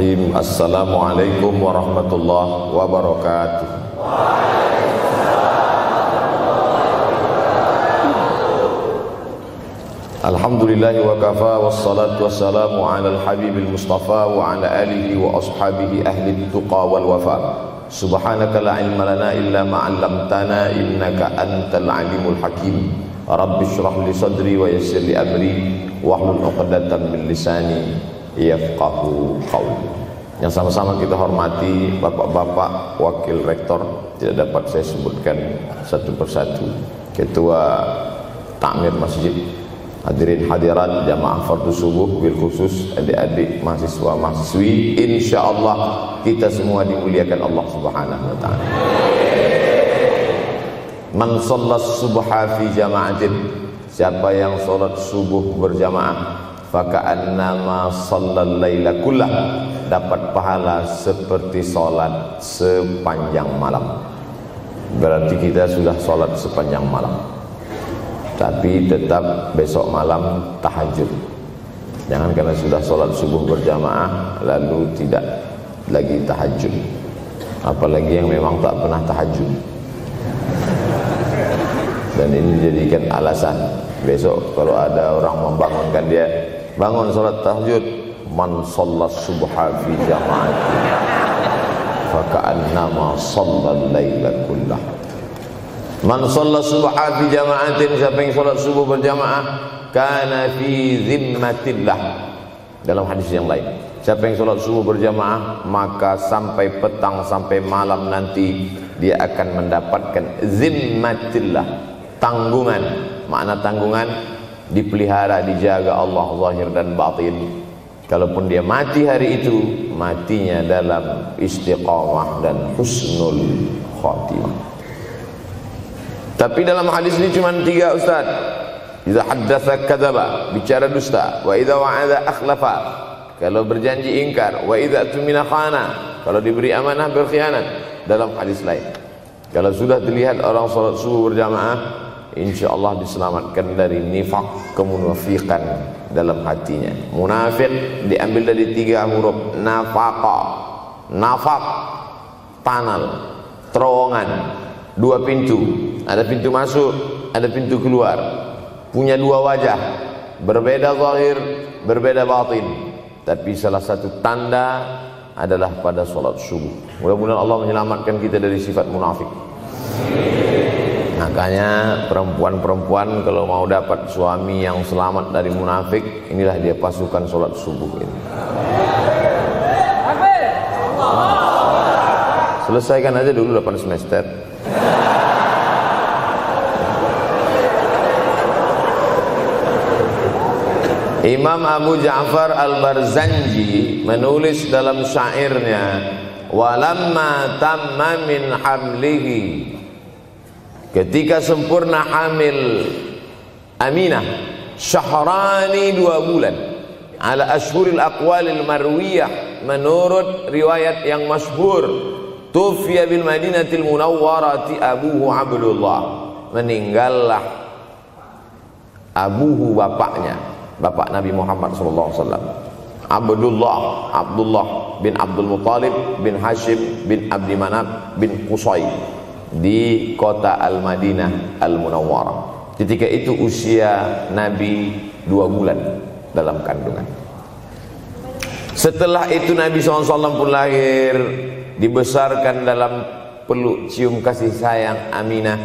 Bismillahirrahmanirrahim Assalamualaikum warahmatullahi wabarakatuh Alhamdulillah wa kafa wassalatu wassalamu ala al-habibil mustafa wa ala alihi wa ashabihi ahli tuqa wal wafa Subhanaka la ilma lana illa ma 'allamtana innaka antal alimul hakim Rabbi shrah li sadri wa yassir li amri wahlul 'uqdatam min lisani yafqahu qawli yang sama-sama kita hormati bapak-bapak wakil rektor. Tidak dapat saya sebutkan satu persatu. Ketua takmir masjid. Hadirin hadirat jamaah fardu subuh bil khusus adik-adik mahasiswa mahasiswi. Insyaallah kita semua dimuliakan Allah Subhanahu wa taala. Man shallas subha fi jama'atin. Siapa yang salat subuh berjamaah faka'annama shallal laila kullah dapat pahala seperti salat sepanjang malam. Berarti kita sudah salat sepanjang malam. Tapi tetap besok malam tahajud. Jangan karena sudah salat subuh berjamaah lalu tidak lagi tahajud. Apalagi yang memang tak pernah tahajud. Dan ini dijadikan alasan. Besok kalau ada orang membangunkan dia bangun salat tahajud man shallat subha fi jama'ati faka'annama shallal laila kullah. Man shallat subha fi jama'atin siapa yang salat subuh berjamaah kana fi zimmatillah. Dalam hadis yang lain siapa yang salat subuh berjamaah maka sampai petang sampai malam nanti dia akan mendapatkan zimmatillah tanggungan. Makna tanggungan dipelihara dijaga Allah zahir dan batin kalaupun dia mati hari itu matinya dalam istiqamah dan husnul khatimah. Tapi dalam hadis ini cuma tiga ustaz. Iza haddatha kadzaba bicara dusta. Wa idza wa'ada akhlafa kalau berjanji ingkar. Wa idza tumina khana kalau diberi amanah berkhianat. Dalam hadis lain. Kalau sudah terlihat orang salat subuh berjamaah insyaallah diselamatkan dari nifak kemunafikan dalam hatinya. Munafik diambil dari tiga huruf. Nafaqa. Nafak. Panal. Terowongan. Dua pintu. Ada pintu masuk ada pintu keluar. Punya dua wajah. Berbeda zahir berbeda batin. Tapi salah satu tanda adalah pada solat subuh. Mudah-mudahan Allah menyelamatkan kita dari sifat munafik makanya perempuan-perempuan kalau mau dapat suami yang selamat dari munafik inilah dia pasukan solat subuh ini. Selesaikan aja dulu 8 semester. Imam Abu Ja'far Al-Barzanji menulis dalam syairnya walamma tamma min hamlihi ketika sempurna hamil Aminah syahrani dua bulan. Ala ashhuril aqwalil marwiyah menurut riwayat yang masyhur tufiya bil madinatil munawwarati abuhu Abdullah. Meninggallah abuhu bapaknya bapak Nabi Muhammad SAW Abdullah Abdullah bin Abdul Muttalib bin Hashim bin Abdi Manab bin Qusay di kota Al-Madinah Al-Munawwarah. Ketika itu usia Nabi dua bulan dalam kandungan. Setelah itu Nabi SAW pun lahir dibesarkan dalam peluk cium kasih sayang Aminah.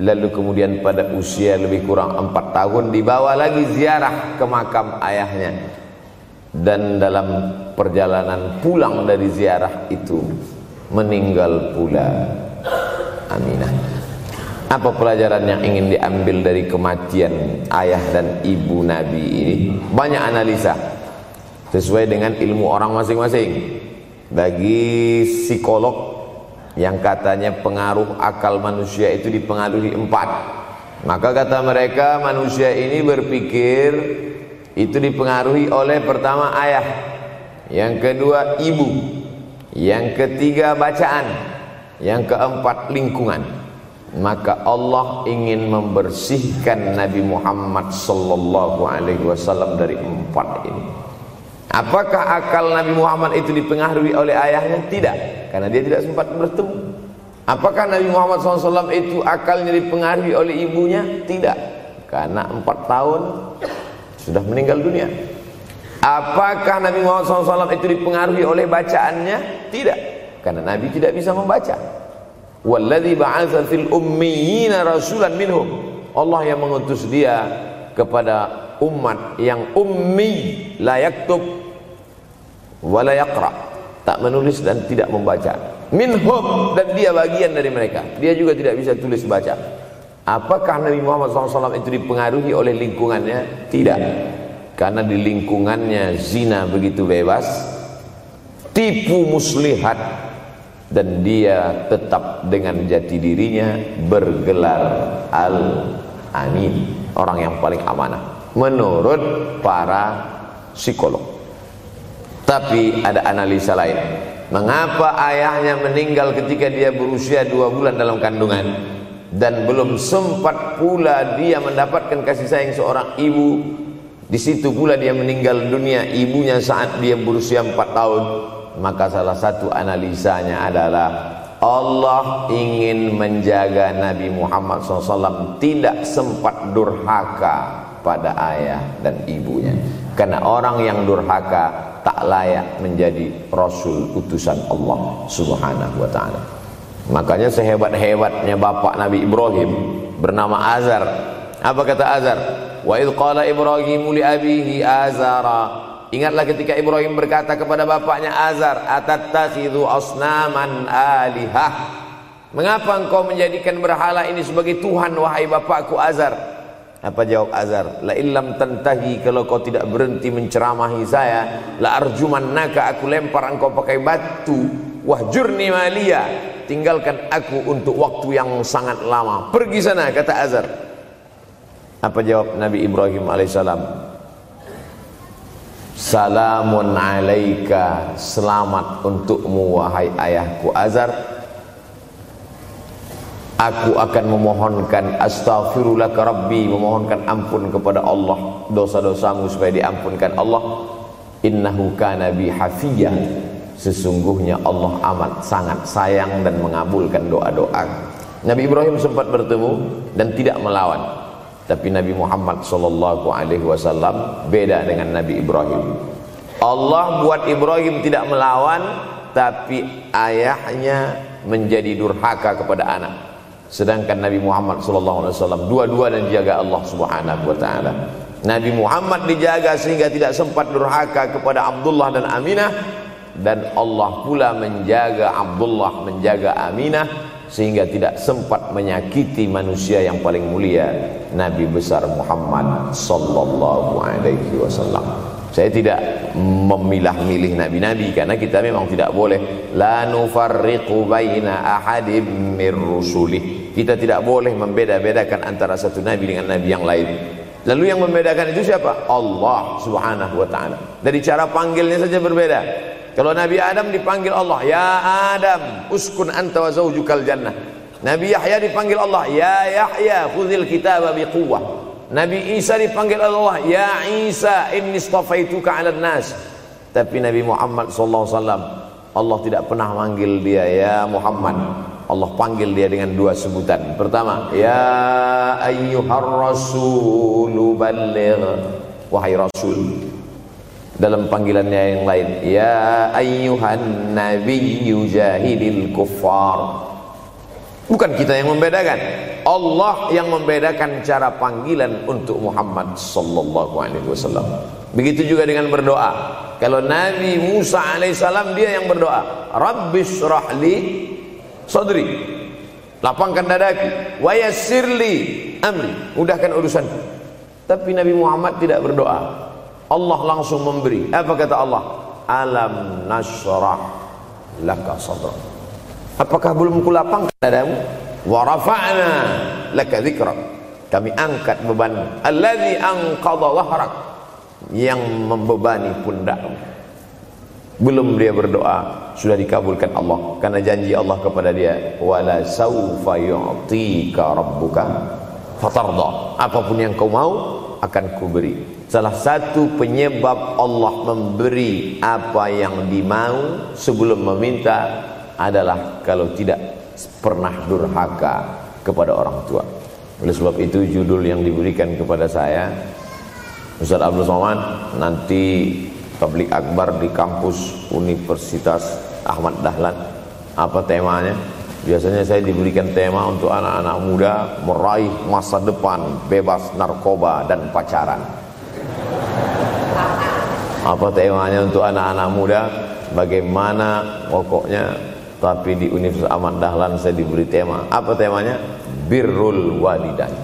Lalu kemudian pada usia lebih kurang empat tahun dibawa lagi ziarah ke makam ayahnya. Dan dalam perjalanan pulang dari ziarah itu meninggal pula Aminah. Apa pelajaran yang ingin diambil dari kematian ayah dan ibu Nabi ini? Banyak analisa. Sesuai dengan ilmu orang masing-masing. Bagi psikolog yang katanya pengaruh akal manusia itu dipengaruhi empat. Maka kata mereka manusia ini berpikir itu dipengaruhi oleh pertama ayah yang kedua ibu yang ketiga bacaan yang keempat lingkungan maka Allah ingin membersihkan Nabi Muhammad sallallahu alaihi wasallam dari empat ini Apakah akal Nabi Muhammad itu dipengaruhi oleh ayahnya? Tidak, karena dia tidak sempat bertemu. Apakah Nabi Muhammad SAW itu akalnya dipengaruhi oleh ibunya? Tidak, karena empat tahun sudah meninggal dunia. Apakah Nabi Muhammad SAW itu dipengaruhi oleh bacaannya? Tidak, karena Nabi tidak bisa membaca. Walladhi ba'atha fil ummiyina rasulan minhum. Allah yang mengutus dia kepada umat yang ummi la yaktub wa la yaqra. Tak menulis dan tidak membaca. Minhum dan dia bagian dari mereka. Dia juga tidak bisa tulis baca. Apakah Nabi Muhammad SAW itu dipengaruhi oleh lingkungannya? Tidak. Karena di lingkungannya zina begitu bebas tipu muslihat dan dia tetap dengan jati dirinya bergelar al-amin orang yang paling amanah menurut para psikolog. Tapi ada analisa lain. Mengapa ayahnya meninggal ketika dia berusia dua bulan dalam kandungan dan belum sempat pula dia mendapatkan kasih sayang seorang ibu. Di situ pula dia meninggal dunia ibunya saat dia berusia empat tahun. Maka salah satu analisanya adalah Allah ingin menjaga Nabi Muhammad SAW tidak sempat durhaka pada ayah dan ibunya. Karena orang yang durhaka tak layak menjadi rasul utusan Allah Subhanahu wa taala. Makanya sehebat-hebatnya bapak Nabi Ibrahim bernama Azar apa kata Azar wa id qala Ibrahim li abihi Azara Ingatlah ketika Ibrahim berkata kepada bapaknya Azar, "Atattakhidhu asnaman alihah?" Mengapa engkau menjadikan berhala ini sebagai Tuhan wahai bapakku Azar? Apa jawab Azar? La illam tantahi kalau kau tidak berhenti menceramahi saya, la arjumannaka aku lempar engkau pakai batu. Wahjurni malia. Tinggalkan aku untuk waktu yang sangat lama. Pergi sana kata Azar. Apa jawab Nabi Ibrahim alaihissalam? Salamun alaika Selamat untukmu wahai ayahku Azar Aku akan memohonkan astaghfirullah Rabbi Memohonkan ampun kepada Allah Dosa-dosamu supaya diampunkan Allah. Innahu kana bi hafiyah. Sesungguhnya Allah amat sangat sayang dan mengabulkan doa-doa. Nabi Ibrahim sempat bertemu dan tidak melawan Tapi Nabi Muhammad sallallahu alaihi wasallam beda dengan Nabi Ibrahim. Allah buat Ibrahim tidak melawan Tapi ayahnya menjadi durhaka kepada anak. Sedangkan Nabi Muhammad sallallahu alaihi wasallam dua-dua dan dijaga Allah Subhanahu wa taala. Nabi Muhammad dijaga sehingga tidak sempat durhaka kepada Abdullah dan Aminah. Dan Allah pula menjaga Abdullah menjaga Aminah sehingga tidak sempat menyakiti manusia yang paling mulia Nabi besar Muhammad sallallahu alaihi wasallam. Saya tidak memilah-milih nabi-nabi karena kita memang tidak boleh la nufarriqu baina ahadim mir rusulih. Kita tidak boleh membeda-bedakan antara satu nabi dengan nabi yang lain. Lalu yang membedakan itu siapa? Allah Subhanahu wa taala. Dari cara panggilnya saja berbeda. Kalau Nabi Adam dipanggil Allah, "Ya Adam, uskun anta wa zaujukal jannah." Nabi Yahya dipanggil Allah, "Ya Yahya, khudhil kitaba biquwwah." Nabi Isa dipanggil Allah, "Ya Isa, inni istafaituka 'alan nas." Tapi Nabi Muhammad sallallahu alaihi Allah tidak pernah manggil dia ya Muhammad. Allah panggil dia dengan dua sebutan. Pertama, ya ayyuhar rasul balligh. Wahai rasul. Dalam panggilannya yang lain, ya ayyuhan nabiyyu jahilil kuffar. Bukan kita yang membedakan. Allah yang membedakan cara panggilan untuk Muhammad sallallahu alaihi wasallam. Begitu juga dengan berdoa. Kalau Nabi Musa alaihissalam dia yang berdoa, Rabbis rahli sadri. Lapangkan dadaku, wa yassirli amri. Mudahkan urusanku. Tapi Nabi Muhammad tidak berdoa. Allah langsung memberi. Apa kata Allah? Alam nasrah laka sadrak. Apakah belum kulapangkan dadamu? Wa rafa'na laka dzikrak. Kami angkat beban allazi anqadha dhahrak yang membebani pundakmu. Belum dia berdoa, sudah dikabulkan Allah karena janji Allah kepada dia, wala saufa yu'tika rabbuka fatarda. Apa pun yang kau mau akan kuberi. Salah satu penyebab Allah memberi apa yang dimau sebelum meminta adalah kalau tidak pernah durhaka kepada orang tua. Oleh sebab itu judul yang diberikan kepada saya Ustaz Abdul Somad nanti tablik akbar di kampus Universitas Ahmad Dahlan apa temanya? Biasanya saya diberikan tema untuk anak-anak muda meraih masa depan bebas narkoba dan pacaran apa temanya untuk anak-anak muda? Bagaimana pokoknya? Tapi di Universitas Ahmad Dahlan saya diberi tema. Apa temanya? Birrul walidain.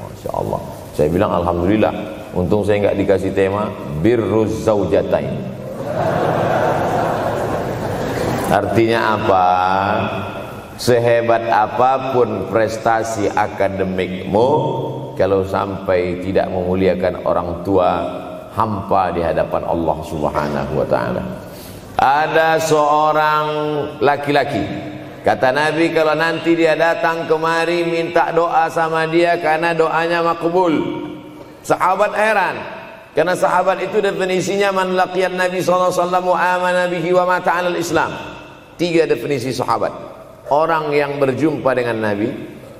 Masya Allah. Saya bilang Alhamdulillah. Untung saya nggak dikasih tema birruz zaujatain. Artinya apa? Sehebat apa pun prestasi akademikmu kalau sampai tidak memuliakan orang tua hampa di hadapan Allah Subhanahu wa taala. Ada seorang laki-laki kata Nabi kalau nanti dia datang kemari minta doa sama dia karena doanya makbul. Sahabat heran karena sahabat itu definisinya man laqiyan Nabi sallallahu alaihi wasallam wa amana bihi wa mata 'alal Islam. Tiga definisi sahabat. Orang yang berjumpa dengan Nabi,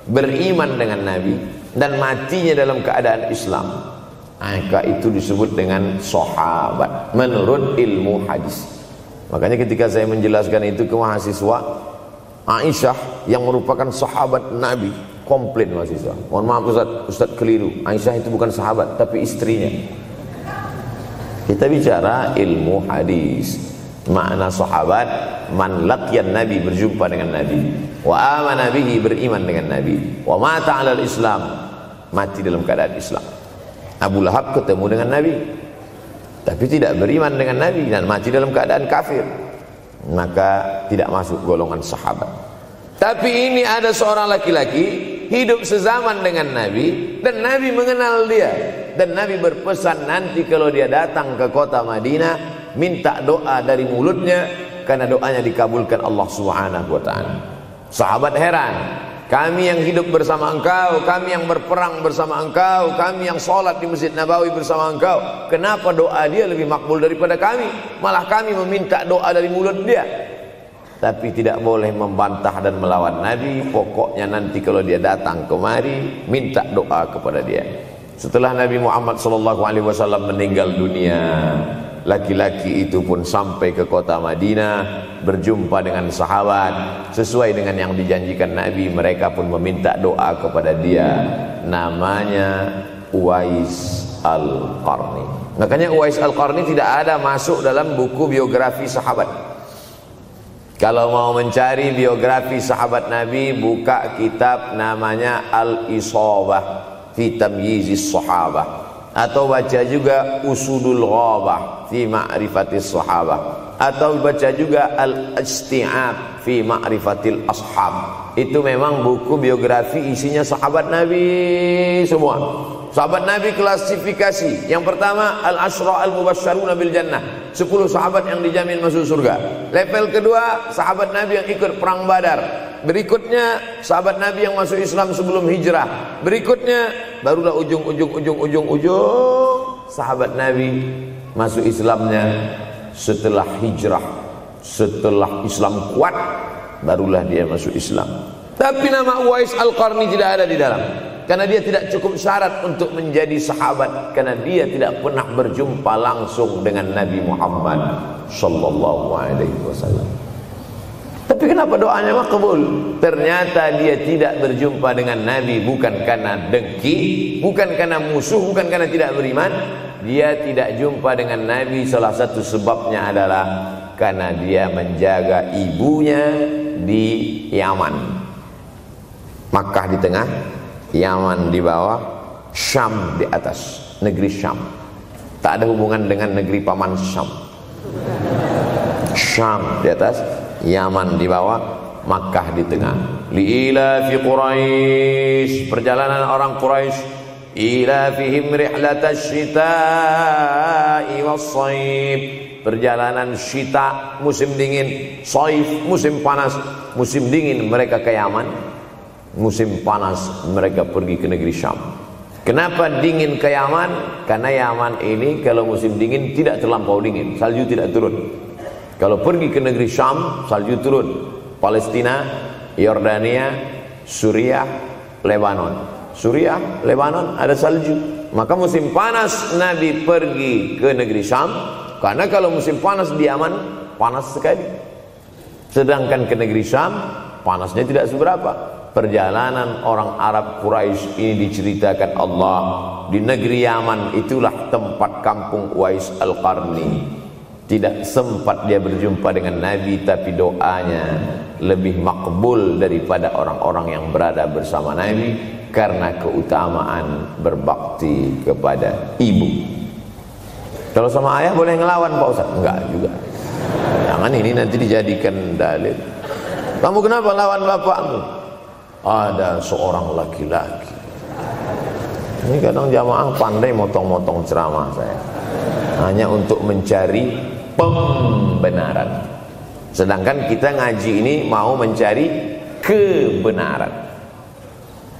beriman dengan Nabi dan matinya dalam keadaan Islam maka itu disebut dengan sahabat menurut ilmu hadis. Makanya ketika saya menjelaskan itu ke mahasiswa Aisyah yang merupakan sahabat Nabi komplain mahasiswa. Mohon maaf Ustaz, Ustaz keliru. Aisyah itu bukan sahabat tapi istrinya. Kita bicara ilmu hadis. Makna sahabat man laqiyan nabi berjumpa dengan nabi. Wa amana bihi beriman dengan nabi. Wa mata alal islam mati dalam keadaan Islam Abu Lahab ketemu dengan Nabi. Tapi tidak beriman dengan Nabi dan mati dalam keadaan kafir. Maka tidak masuk golongan sahabat. Tapi ini ada seorang laki-laki hidup sezaman dengan Nabi dan Nabi mengenal dia. Dan Nabi berpesan nanti kalau dia datang ke kota Madinah minta doa dari mulutnya karena doanya dikabulkan Allah taala. Sahabat heran kami yang hidup bersama engkau, kami yang berperang bersama engkau, kami yang sholat di Masjid Nabawi bersama engkau. Kenapa doa dia lebih makbul daripada kami? Malah kami meminta doa dari mulut dia. Tapi tidak boleh membantah dan melawan Nabi. Pokoknya nanti kalau dia datang kemari, minta doa kepada dia. Setelah Nabi Muhammad SAW meninggal dunia, laki-laki itu pun sampai ke kota Madinah berjumpa dengan sahabat. Sesuai dengan yang dijanjikan Nabi mereka pun meminta doa kepada dia. Namanya Uwais Al-Qarni. Makanya Uwais Al-Qarni tidak ada masuk dalam buku biografi sahabat. Kalau mau mencari biografi sahabat Nabi buka kitab namanya Al-Isabah fi Tamyizis Sahabah atau baca juga Usudul Ghabah fi Ma'rifatis Sahabah atau baca juga Al-Isti'ab fi Ma'rifatil Ashab. Itu memang buku biografi isinya sahabat Nabi semua. Sahabat Nabi klasifikasi. Yang pertama Al-Ashra Al-Mubasysyaruna bil Jannah. 10 sahabat yang dijamin masuk surga. Level kedua sahabat Nabi yang ikut perang Badar. Berikutnya sahabat Nabi yang masuk Islam sebelum hijrah. Berikutnya barulah ujung-ujung ujung-ujung ujung sahabat Nabi masuk Islamnya setelah hijrah. Setelah Islam kuat barulah dia masuk Islam. Tapi nama Uwais Al-Qarni tidak ada di dalam. Karena dia tidak cukup syarat untuk menjadi sahabat. Karena dia tidak pernah berjumpa langsung dengan Nabi Muhammad sallallahu alaihi wasallam tapi kenapa doanya makbul? Ternyata dia tidak berjumpa dengan Nabi bukan karena dengki, bukan karena musuh, bukan karena tidak beriman, dia tidak jumpa dengan Nabi. Salah satu sebabnya adalah karena dia menjaga ibunya di Yaman. Makkah di tengah Yaman di bawah Syam di atas. Negeri Syam. Tak ada hubungan dengan negeri paman Syam. Syam di atas Yaman di bawah Makkah di tengah. Liila fi Quraisy perjalanan orang Quraisy ila fihim rihlatash syita'i was-sayf perjalanan syita musim dingin. Saif musim panas. Musim dingin mereka ke Yaman. Musim panas mereka pergi ke negeri Syam. Kenapa dingin ke Yaman? Karena Yaman ini kalau musim dingin tidak terlampau dingin, salju tidak turun. Kalau pergi ke negeri Syam, salju turun. Palestina, Yordania, Suriah, Lebanon. Suriah, Lebanon ada salju. Maka musim panas Nabi pergi ke negeri Syam karena kalau musim panas di Yaman panas sekali. Sedangkan ke negeri Syam panasnya tidak seberapa perjalanan orang Arab Quraisy ini diceritakan Allah di negeri Yaman itulah tempat kampung Uwais Al-Qarni tidak sempat dia berjumpa dengan Nabi tapi doanya lebih makbul daripada orang-orang yang berada bersama Nabi karena keutamaan berbakti kepada ibu. Kalau sama ayah boleh ngelawan Pak Ustaz? enggak juga. Jangan ini nanti dijadikan dalil. Kamu kenapa lawan bapakmu? ada seorang laki-laki. Ini kadang jamaah pandai motong-motong ceramah saya. Hanya untuk mencari pembenaran. Sedangkan kita ngaji ini mau mencari kebenaran.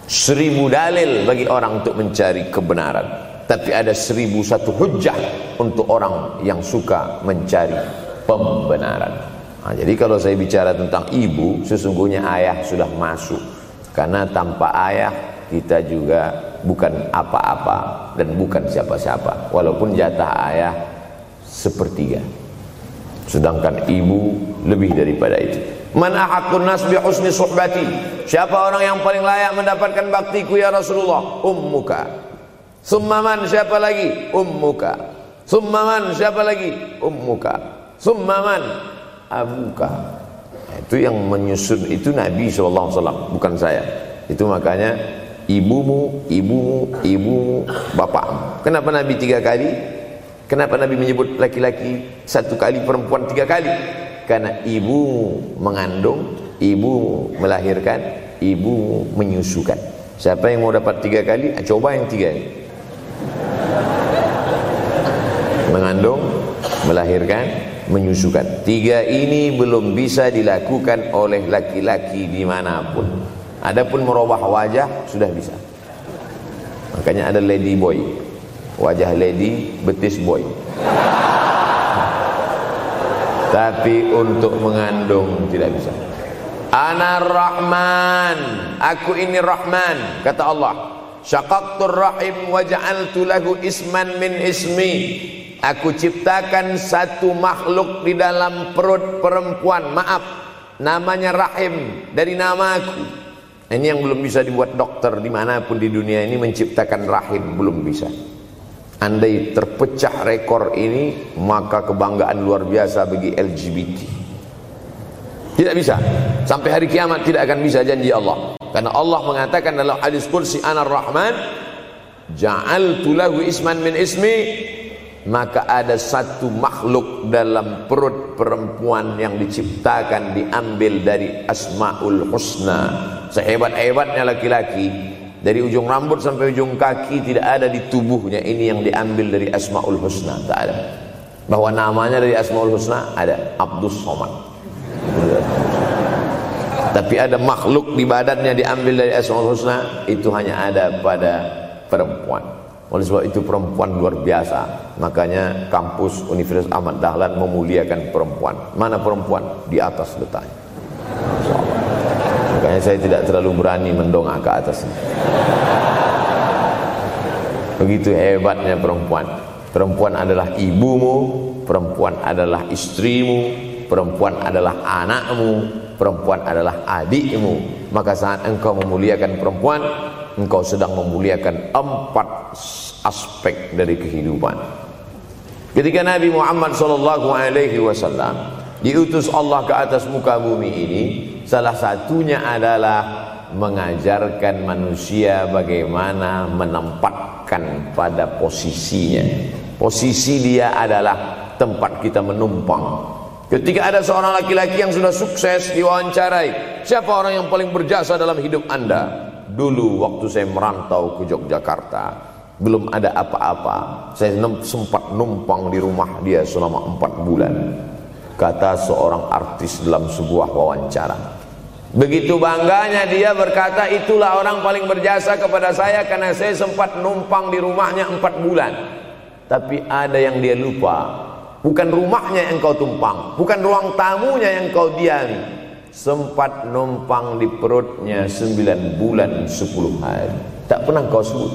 Seribu dalil bagi orang untuk mencari kebenaran. Tapi ada seribu satu hujah untuk orang yang suka mencari pembenaran. Nah, jadi kalau saya bicara tentang ibu sesungguhnya ayah sudah masuk. Karena tanpa ayah kita juga bukan apa-apa dan bukan siapa-siapa. Walaupun jatah ayah sepertiga. Sedangkan ibu lebih daripada itu. Man ahakun nas bi husni suhbati. Siapa orang yang paling layak mendapatkan baktiku ya Rasulullah? Ummuka. Summa man siapa lagi? Ummuka. Summa man siapa lagi? Ummuka. Summa man abuka itu yang menyusun itu Nabi SAW bukan saya itu makanya ibumu ibumu ibumu bapakmu kenapa Nabi tiga kali kenapa Nabi menyebut laki-laki satu kali perempuan tiga kali? Karena ibumu mengandung ibumu melahirkan ibumu menyusukan. Siapa yang mau dapat tiga kali? Ah, coba yang tiga. Mengandung melahirkan menyusukan. Tiga ini belum bisa dilakukan oleh laki-laki di mana pun. Adapun merubah wajah sudah bisa. Makanya ada lady boy wajah lady betis boy tapi untuk mengandung tidak bisa ana rahman aku ini rahman kata Allah syaqaqtur rahim waja'altu lahu isman min ismi Aku ciptakan satu makhluk di dalam perut perempuan. Maaf, namanya rahim dari nama aku. Ini yang belum bisa dibuat dokter di mana pun di dunia ini menciptakan rahim belum bisa. Andai terpecah rekor ini maka kebanggaan luar biasa bagi LGBT. Tidak bisa. Sampai hari kiamat tidak akan bisa janji Allah. Karena Allah mengatakan dalam hadis kursi anar rahman ja'altu lahu isman min ismi maka ada satu makhluk dalam perut perempuan yang diciptakan diambil dari asmaul husna sehebat-hebatnya laki-laki dari ujung rambut sampai ujung kaki tidak ada di tubuhnya ini yang diambil dari asmaul husna tak ada bahwa namanya dari asmaul husna ada Abdus Somad tapi ada makhluk di badannya diambil dari asmaul husna itu hanya ada pada perempuan oleh sebab itu perempuan luar biasa. Makanya kampus Universitas Ahmad Dahlan memuliakan perempuan. Mana perempuan? Di atas letaknya. Makanya saya tidak terlalu berani mendongak ke atas. Begitu hebatnya perempuan. Perempuan adalah ibumu, perempuan adalah istrimu, perempuan adalah anakmu, perempuan adalah adikmu. Maka saat engkau memuliakan perempuan, engkau sedang memuliakan empat aspek dari kehidupan. Ketika Nabi Muhammad sallallahu alaihi wasallam diutus Allah ke atas muka bumi ini, salah satunya adalah mengajarkan manusia bagaimana menempatkan pada posisinya. Posisi dia adalah tempat kita menumpang. Ketika ada seorang laki-laki yang sudah sukses diwawancarai, siapa orang yang paling berjasa dalam hidup Anda? Dulu waktu saya merantau ke Yogyakarta Belum ada apa-apa Saya sempat numpang di rumah dia selama empat bulan Kata seorang artis dalam sebuah wawancara Begitu bangganya dia berkata itulah orang paling berjasa kepada saya karena saya sempat numpang di rumahnya empat bulan. Tapi ada yang dia lupa. Bukan rumahnya yang kau tumpang, bukan ruang tamunya yang kau diami. Sempat numpang di perutnya sembilan bulan sepuluh hari. Tak pernah kau sebut.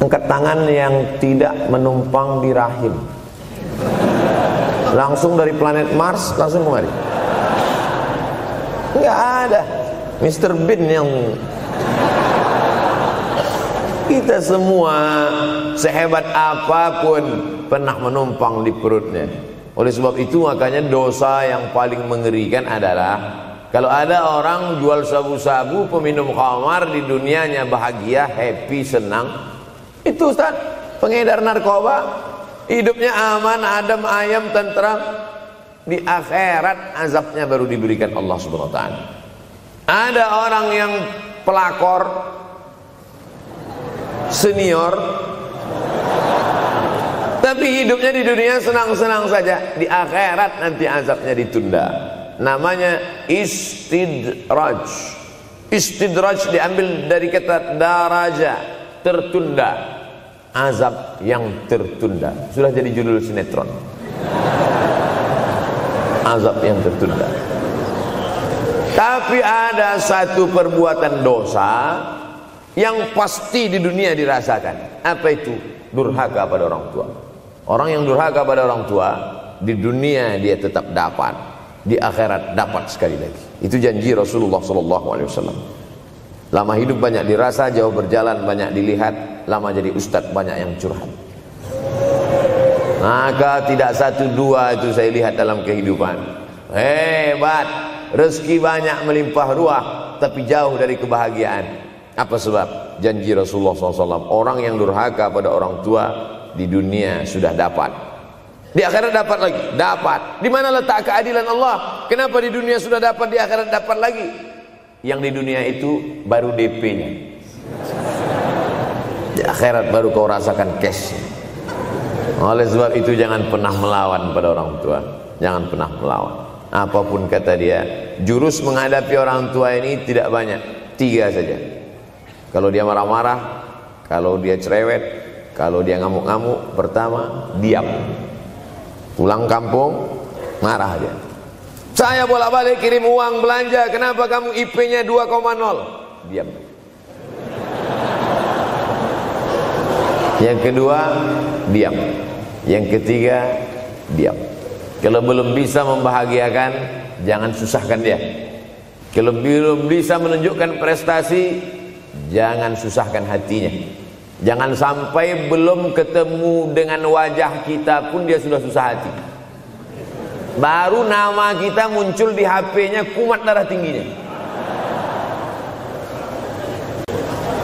Angkat tangan yang tidak menumpang di rahim. Langsung dari planet Mars langsung kemari. Enggak ada. Mr. Bean yang kita semua sehebat apa pun pernah menumpang di perutnya. Oleh sebab itu makanya dosa yang paling mengerikan adalah kalau ada orang jual sabu-sabu peminum khamar di dunianya bahagia, happy, senang. Itu Ustaz, pengedar narkoba hidupnya aman, adem, ayam, tentram di akhirat azabnya baru diberikan Allah Subhanahu wa taala. Ada orang yang pelakor senior tapi hidupnya di dunia senang-senang saja, di akhirat nanti azabnya ditunda. Namanya istidraj. Istidraj diambil dari kata daraja, tertunda. Azab yang tertunda. Sudah jadi judul sinetron azab yang tertunda. Tapi ada satu perbuatan dosa yang pasti di dunia dirasakan. Apa itu? Durhaka pada orang tua. Orang yang durhaka pada orang tua di dunia dia tetap dapat di akhirat dapat sekali lagi. Itu janji Rasulullah sallallahu alaihi wasallam. Lama hidup banyak dirasa jauh berjalan banyak dilihat lama jadi ustaz banyak yang curhat maka tidak satu dua itu saya lihat dalam kehidupan. Hebat, rezeki banyak melimpah ruah, tapi jauh dari kebahagiaan. Apa sebab? Janji Rasulullah SAW. Orang yang durhaka pada orang tua di dunia sudah dapat. Di akhirat dapat lagi, dapat. Di mana letak keadilan Allah? Kenapa di dunia sudah dapat, di akhirat dapat lagi? Yang di dunia itu baru DP-nya. Di akhirat baru kau rasakan cash. Oleh sebab itu jangan pernah melawan pada orang tua. Jangan pernah melawan. Apa pun kata dia, jurus menghadapi orang tua ini tidak banyak. Tiga saja. Kalau dia marah-marah, kalau dia cerewet, kalau dia ngamuk-ngamuk, pertama diam. Pulang kampung, marah dia. Saya bolak-balik kirim uang belanja, kenapa kamu IP-nya 2,0? Diam. Yang kedua, diam. Yang ketiga, diam. Kalau belum bisa membahagiakan, jangan susahkan dia. Kalau belum bisa menunjukkan prestasi, jangan susahkan hatinya. Jangan sampai belum ketemu dengan wajah kita pun dia sudah susah hati. Baru nama kita muncul di HP-nya kumat darah tingginya.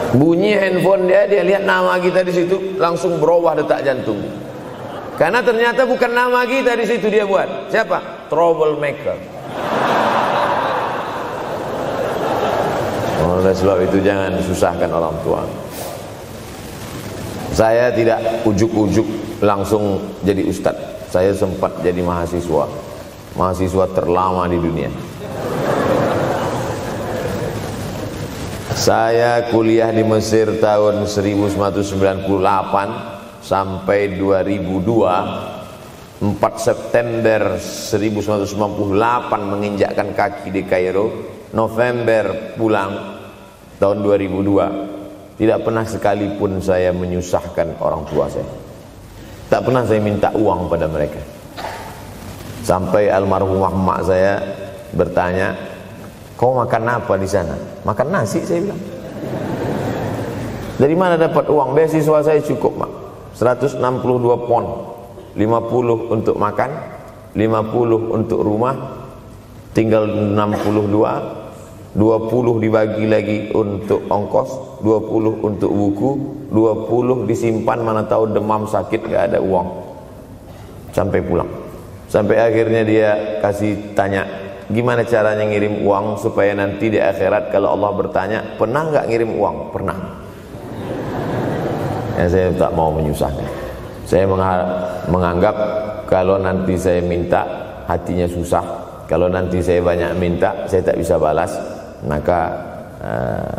Bunyi handphone dia, dia lihat nama kita di situ, langsung berubah detak jantung. Karena ternyata bukan nama kita di situ dia buat. Siapa? Troublemaker. Oleh sebab itu jangan susahkan orang tua. Saya tidak ujuk-ujuk langsung jadi ustadz. Saya sempat jadi mahasiswa. Mahasiswa terlama di dunia. Saya kuliah di Mesir tahun 1998 sampai 2002 4 September 1998 menginjakkan kaki di Kairo. November pulang tahun 2002 tidak pernah sekalipun saya menyusahkan orang tua saya. Tak pernah saya minta uang pada mereka. Sampai almarhumah mak saya bertanya kau makan apa di sana? Makan nasi saya bilang. Dari mana dapat uang? Beasiswa saya cukup mak. 162 pon. 50 untuk makan 50 untuk rumah tinggal 62 20 dibagi lagi untuk ongkos 20 untuk buku 20 disimpan mana tahu demam sakit gak ada uang. Sampai pulang. Sampai akhirnya dia kasih tanya gimana caranya ngirim uang supaya nanti di akhirat kalau Allah bertanya pernah nggak ngirim uang? Pernah. Ya, saya tak mau menyusahkan. Saya menganggap kalau nanti saya minta hatinya susah. Kalau nanti saya banyak minta saya tak bisa balas. Maka uh,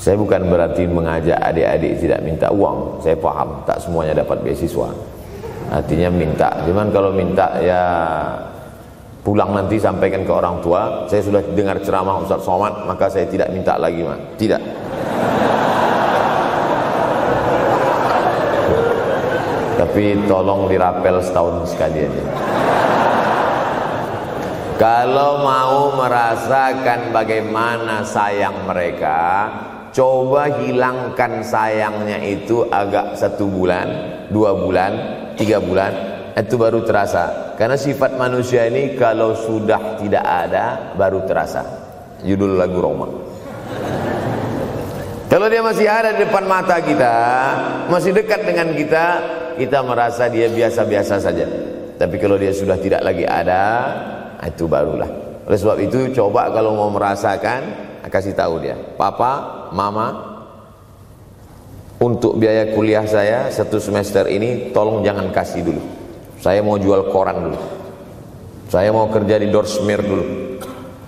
saya bukan berarti mengajak adik-adik tidak minta uang. Saya paham tak semuanya dapat beasiswa. Artinya minta. Cuman kalau minta ya pulang nanti sampaikan ke orang tua saya sudah dengar ceramah Ustaz Somad maka saya tidak minta lagi mah tidak. Tapi tolong dirapel setahun sekali aja. Kalau mau merasakan bagaimana sayang mereka coba hilangkan sayangnya itu agak satu bulan dua bulan tiga bulan itu baru terasa karena sifat manusia ini kalau sudah tidak ada baru terasa. Judul lagu Roma. Kalau dia masih ada di depan mata kita masih dekat dengan kita kita merasa dia biasa-biasa saja. Tapi kalau dia sudah tidak lagi ada itu barulah. Oleh sebab itu coba kalau mau merasakan kasih tahu dia. Papa mama untuk biaya kuliah saya satu semester ini tolong jangan kasih dulu saya mau jual koran dulu. Saya mau kerja di Dorsmir dulu.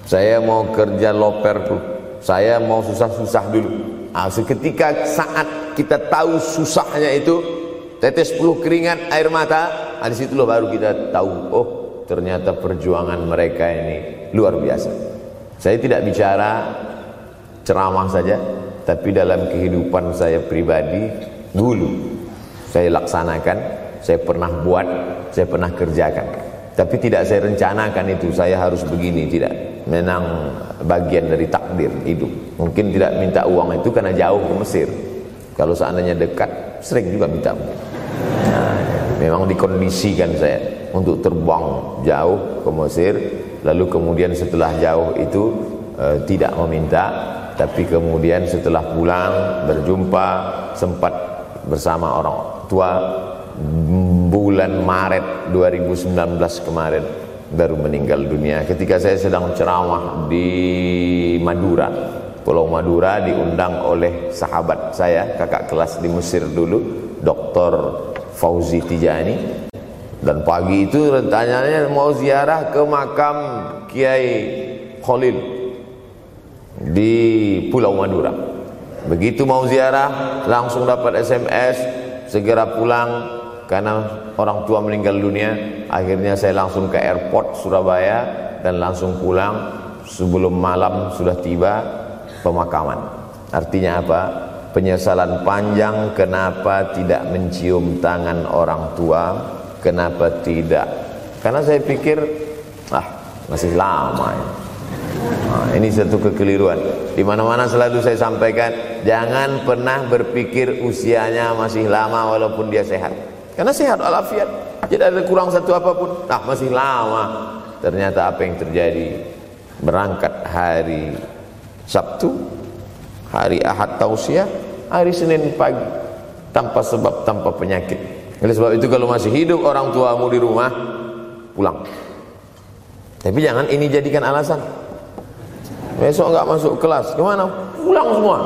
Saya mau kerja loper dulu. Saya mau susah-susah dulu. Nah, seketika saat kita tahu susahnya itu tetes peluh keringat air mata nah, di situlah baru kita tahu oh ternyata perjuangan mereka ini luar biasa. Saya tidak bicara ceramah saja tapi dalam kehidupan saya pribadi dulu saya laksanakan saya pernah buat saya pernah kerjakan. Tapi tidak saya rencanakan itu saya harus begini tidak. Memang bagian dari takdir hidup. Mungkin tidak minta uang itu karena jauh ke Mesir. Kalau seandainya dekat sering juga minta nah, memang dikondisikan saya untuk terbang jauh ke Mesir. Lalu kemudian setelah jauh itu uh, tidak meminta. Tapi kemudian setelah pulang berjumpa sempat bersama orang tua bulan Maret 2019 kemarin baru meninggal dunia ketika saya sedang ceramah di Madura Pulau Madura diundang oleh sahabat saya kakak kelas di Mesir dulu Dr. Fauzi Tijani dan pagi itu rencananya mau ziarah ke makam Kiai Khalil di Pulau Madura. Begitu mau ziarah, langsung dapat SMS, segera pulang karena orang tua meninggal dunia. Akhirnya saya langsung ke airport Surabaya dan langsung pulang sebelum malam sudah tiba pemakaman. Artinya apa? Penyesalan panjang kenapa tidak mencium tangan orang tua, kenapa tidak? Karena saya pikir ah masih lama ya. Nah, ini satu kekeliruan. Di mana-mana selalu saya sampaikan, jangan pernah berpikir usianya masih lama walaupun dia sehat. Karena sehat walafiat, tidak ada kurang satu apa pun. Nah, masih lama. Ternyata apa yang terjadi? Berangkat hari Sabtu, hari Ahad tausiah, hari Senin pagi tanpa sebab, tanpa penyakit. Oleh sebab itu kalau masih hidup orang tuamu di rumah, pulang. Tapi jangan ini jadikan alasan. Besok enggak masuk kelas. Ke mana? Pulang semua.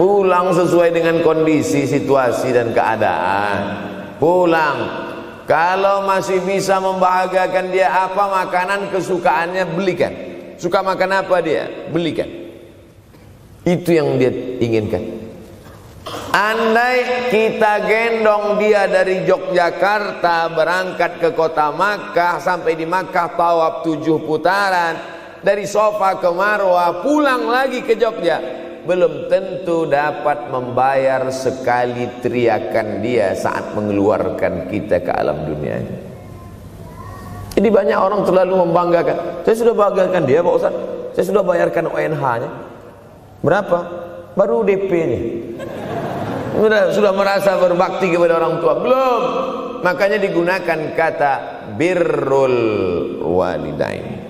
Pulang sesuai dengan kondisi, situasi dan keadaan. Pulang. Kalau masih bisa membahagiakan dia apa makanan kesukaannya belikan. Suka makan apa dia? Belikan. Itu yang dia inginkan. Andai kita gendong dia dari Yogyakarta berangkat ke kota Makkah sampai di Makkah tawaf tujuh putaran dari sofa ke Marwah pulang lagi ke Jogja belum tentu dapat membayar sekali teriakan dia saat mengeluarkan kita ke alam dunia. Jadi banyak orang terlalu membanggakan. Saya sudah banggakan dia Pak Ustaz. Saya sudah bayarkan ONH-nya. Berapa? Baru DP-nya. Sudah, sudah merasa berbakti kepada orang tua? Belum. Makanya digunakan kata birrul walidain.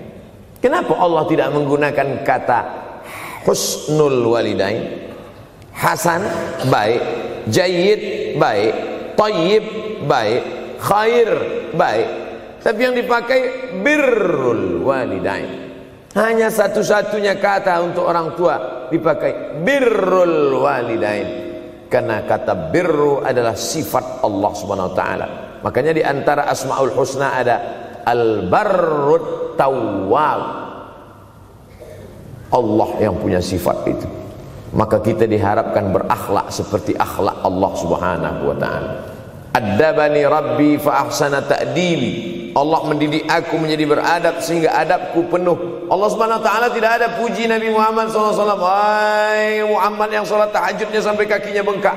Kenapa Allah tidak menggunakan kata husnul walidain? Hasan baik, jayyid baik, tayyib baik, khair baik. Tapi yang dipakai birrul walidain. Hanya satu-satunya kata untuk orang tua dipakai birrul walidain. Karena kata birru adalah sifat Allah Subhanahu wa taala. Makanya di antara Asmaul Husna ada Al-Barrut Tawwab. Allah yang punya sifat itu. Maka kita diharapkan berakhlak seperti akhlak Allah Subhanahu wa taala. Adabani Rabbi fa ahsana. Allah mendidik aku menjadi beradab sehingga adabku penuh. Allah Subhanahu wa taala tidak ada puji Nabi Muhammad SAW. Hai Muhammad yang salat tahajudnya sampai kakinya bengkak.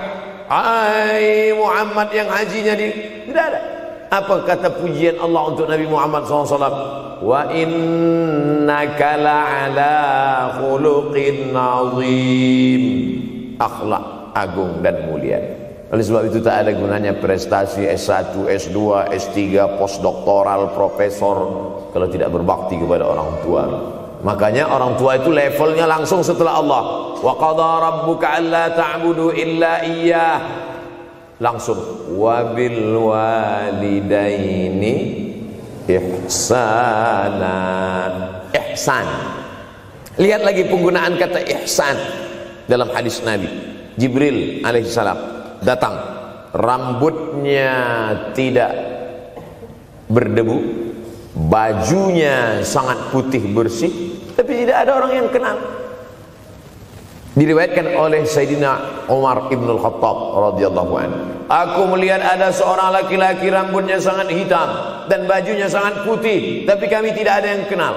Hai Muhammad yang hajinya di tidak ada. Apa kata pujian Allah untuk Nabi Muhammad SAW? Wa innaka la'ala khuluqin azim. Akhlak agung dan mulia. Oleh sebab itu tak ada gunanya prestasi S1, S2, S3, postdoktoral, profesor kalau tidak berbakti kepada orang tua. Makanya orang tua itu levelnya langsung setelah Allah. Wa qadha rabbuka alla ta'budu illa iyyah. Langsung wa bil walidaini ihsana. Ihsan. Lihat lagi penggunaan kata ihsan dalam hadis Nabi. Jibril alaihissalam datang rambutnya tidak berdebu bajunya sangat putih bersih tapi tidak ada orang yang kenal diriwayatkan oleh Sayyidina Umar Ibn Khattab radhiyallahu anhu aku melihat ada seorang laki-laki rambutnya sangat hitam dan bajunya sangat putih tapi kami tidak ada yang kenal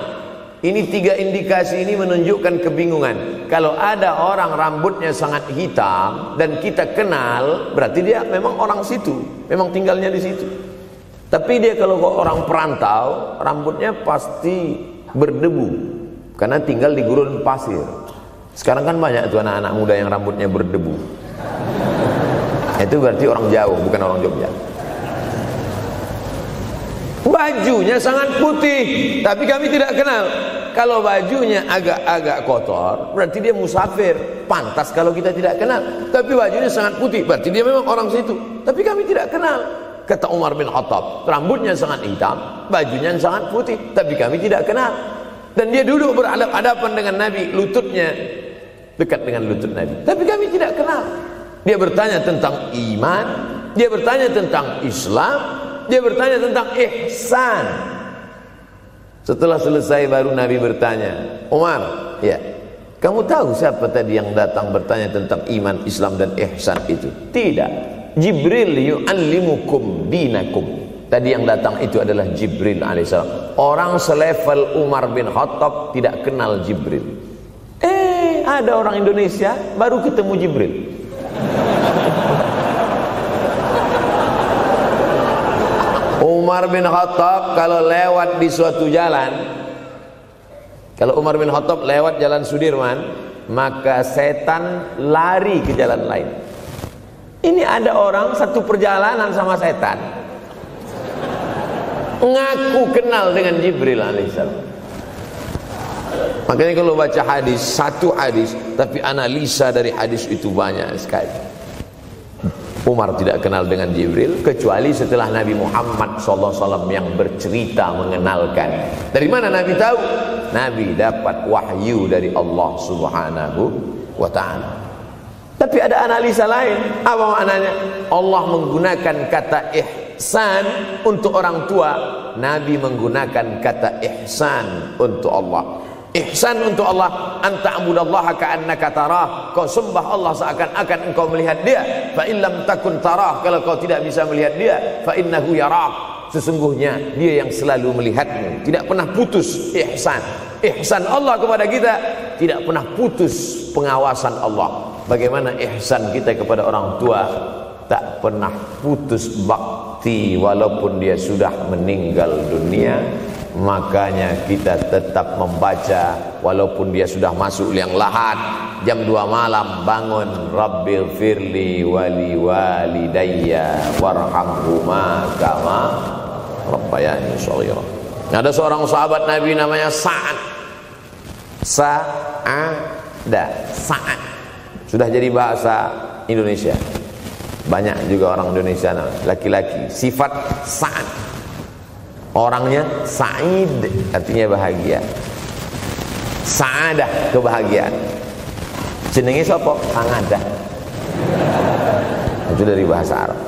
ini tiga indikasi ini menunjukkan kebingungan. Kalau ada orang rambutnya sangat hitam dan kita kenal, berarti dia memang orang situ, memang tinggalnya di situ. Tapi dia kalau orang perantau, rambutnya pasti berdebu karena tinggal di gurun pasir. Sekarang kan banyak tuh anak-anak muda yang rambutnya berdebu. Itu berarti orang jauh, bukan orang Jogja. Bajunya sangat putih, tapi kami tidak kenal. Kalau bajunya agak-agak kotor, berarti dia musafir. Pantas kalau kita tidak kenal. Tapi bajunya sangat putih, berarti dia memang orang situ. Tapi kami tidak kenal. Kata Umar bin Khattab, rambutnya sangat hitam, bajunya sangat putih, tapi kami tidak kenal. Dan dia duduk berhadapan dengan Nabi, lututnya dekat dengan lutut Nabi. Tapi kami tidak kenal. Dia bertanya tentang iman, dia bertanya tentang Islam, dia bertanya tentang ihsan. Setelah selesai baru Nabi bertanya, Umar, ya, kamu tahu siapa tadi yang datang bertanya tentang iman, Islam dan ihsan itu? Tidak. Jibril yu'allimukum dinakum. Tadi yang datang itu adalah Jibril alaihissalam. Orang selevel Umar bin Khattab tidak kenal Jibril. Ada orang Indonesia baru ketemu Jibril. Umar bin Khattab kalau lewat di suatu jalan kalau Umar bin Khattab lewat jalan Sudirman maka setan lari ke jalan lain. Ini ada orang satu perjalanan sama setan. Ngaku kenal dengan Jibril alaihissalam makanya kalau baca hadis satu hadis tapi analisa dari hadis itu banyak sekali Umar tidak kenal dengan Jibril kecuali setelah Nabi Muhammad SAW yang bercerita mengenalkan. Dari mana Nabi tahu? Nabi dapat wahyu dari Allah Subhanahu wa taala. Tapi ada analisa lain. Apa maknanya? Allah menggunakan kata ihsan untuk orang tua, Nabi menggunakan kata ihsan untuk Allah. Ihsan untuk Allah anta abudallaha ka'annaka tarah. Kau sembah Allah seakan-akan engkau melihat dia. Fa illam takun tarah kalau kau tidak bisa melihat dia, fa innahu yarak. Sesungguhnya dia yang selalu melihatmu, tidak pernah putus ihsan. Ihsan Allah kepada kita tidak pernah putus pengawasan Allah. Bagaimana ihsan kita kepada orang tua tak pernah putus bakti walaupun dia sudah meninggal dunia makanya kita tetap membaca walaupun dia sudah masuk liang lahat. Jam 2 malam bangun rabbil firli wali walidayya warhamhuma kama rabbayani shaghira. Ada seorang sahabat Nabi namanya Sa'ad. Sa'ada Sa'ad. Sudah jadi bahasa Indonesia. Banyak juga orang Indonesia laki-laki. Sifat Sa'ad Orangnya sa'id artinya bahagia. Sa'adah kebahagiaan. Jenenge sapa? Sangadah. Itu dari bahasa Arab.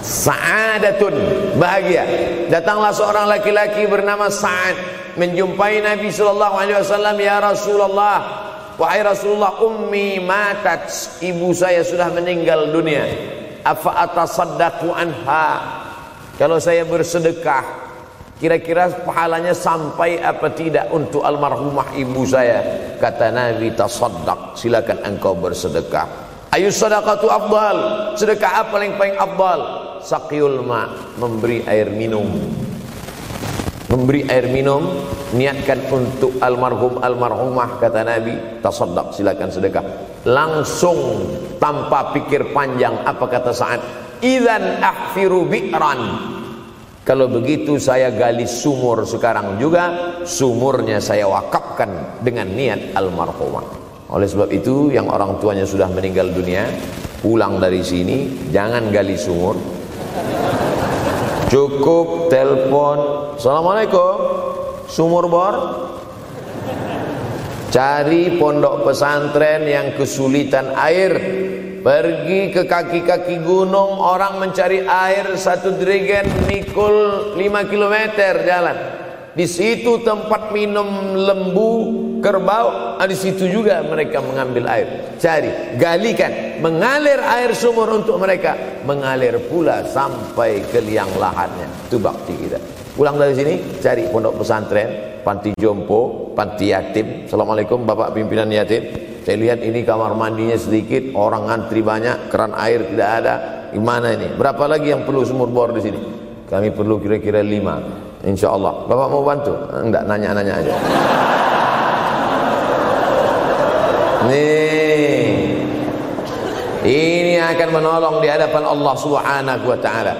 Sa'adatun bahagia. Datanglah seorang laki-laki bernama Sa'ad menjumpai Nabi sallallahu alaihi wasallam, "Ya Rasulullah, wahai Rasulullah, ummi matat. Ibu saya sudah meninggal dunia. Afa atasaddaqu anha?" Kalau saya bersedekah, kira-kira pahalanya sampai apa tidak untuk almarhumah ibu saya? Kata Nabi, "Tasaddaq, silakan engkau bersedekah." Ayu sadaqatu afdal. Sedekah apa yang paling afdal? Saqiyul ma, memberi air minum. Memberi air minum niatkan untuk almarhum almarhumah kata Nabi, tasaddaq silakan sedekah. Langsung tanpa pikir panjang apa kata saat Idzan ahfiru bi'ran. Kalau begitu saya gali sumur sekarang juga, sumurnya saya wakafkan dengan niat almarhumah. Oleh sebab itu yang orang tuanya sudah meninggal dunia Pulang dari sini Jangan gali sumur. Cukup telpon Assalamualaikum Sumur bor. Cari pondok pesantren yang kesulitan air Pergi ke kaki-kaki gunung Orang mencari air Satu dirigen Nikul 5 km jalan Di situ tempat minum lembu kerbau, ah, di situ juga mereka mengambil air. Cari, galikan, mengalir air sumur untuk mereka, mengalir pula sampai ke liang lahannya. Itu bakti kita. Pulang dari sini, cari pondok pesantren, panti jompo, panti yatim. Assalamualaikum Bapak pimpinan yatim. Saya lihat ini kamar mandinya sedikit, orang antri banyak, keran air tidak ada. Gimana ini? Berapa lagi yang perlu sumur bor di sini? Kami perlu kira-kira lima. Insya Allah. Bapak mau bantu? Enggak, nanya-nanya aja. Nih. Ini akan menolong di hadapan Allah Subhanahu wa taala.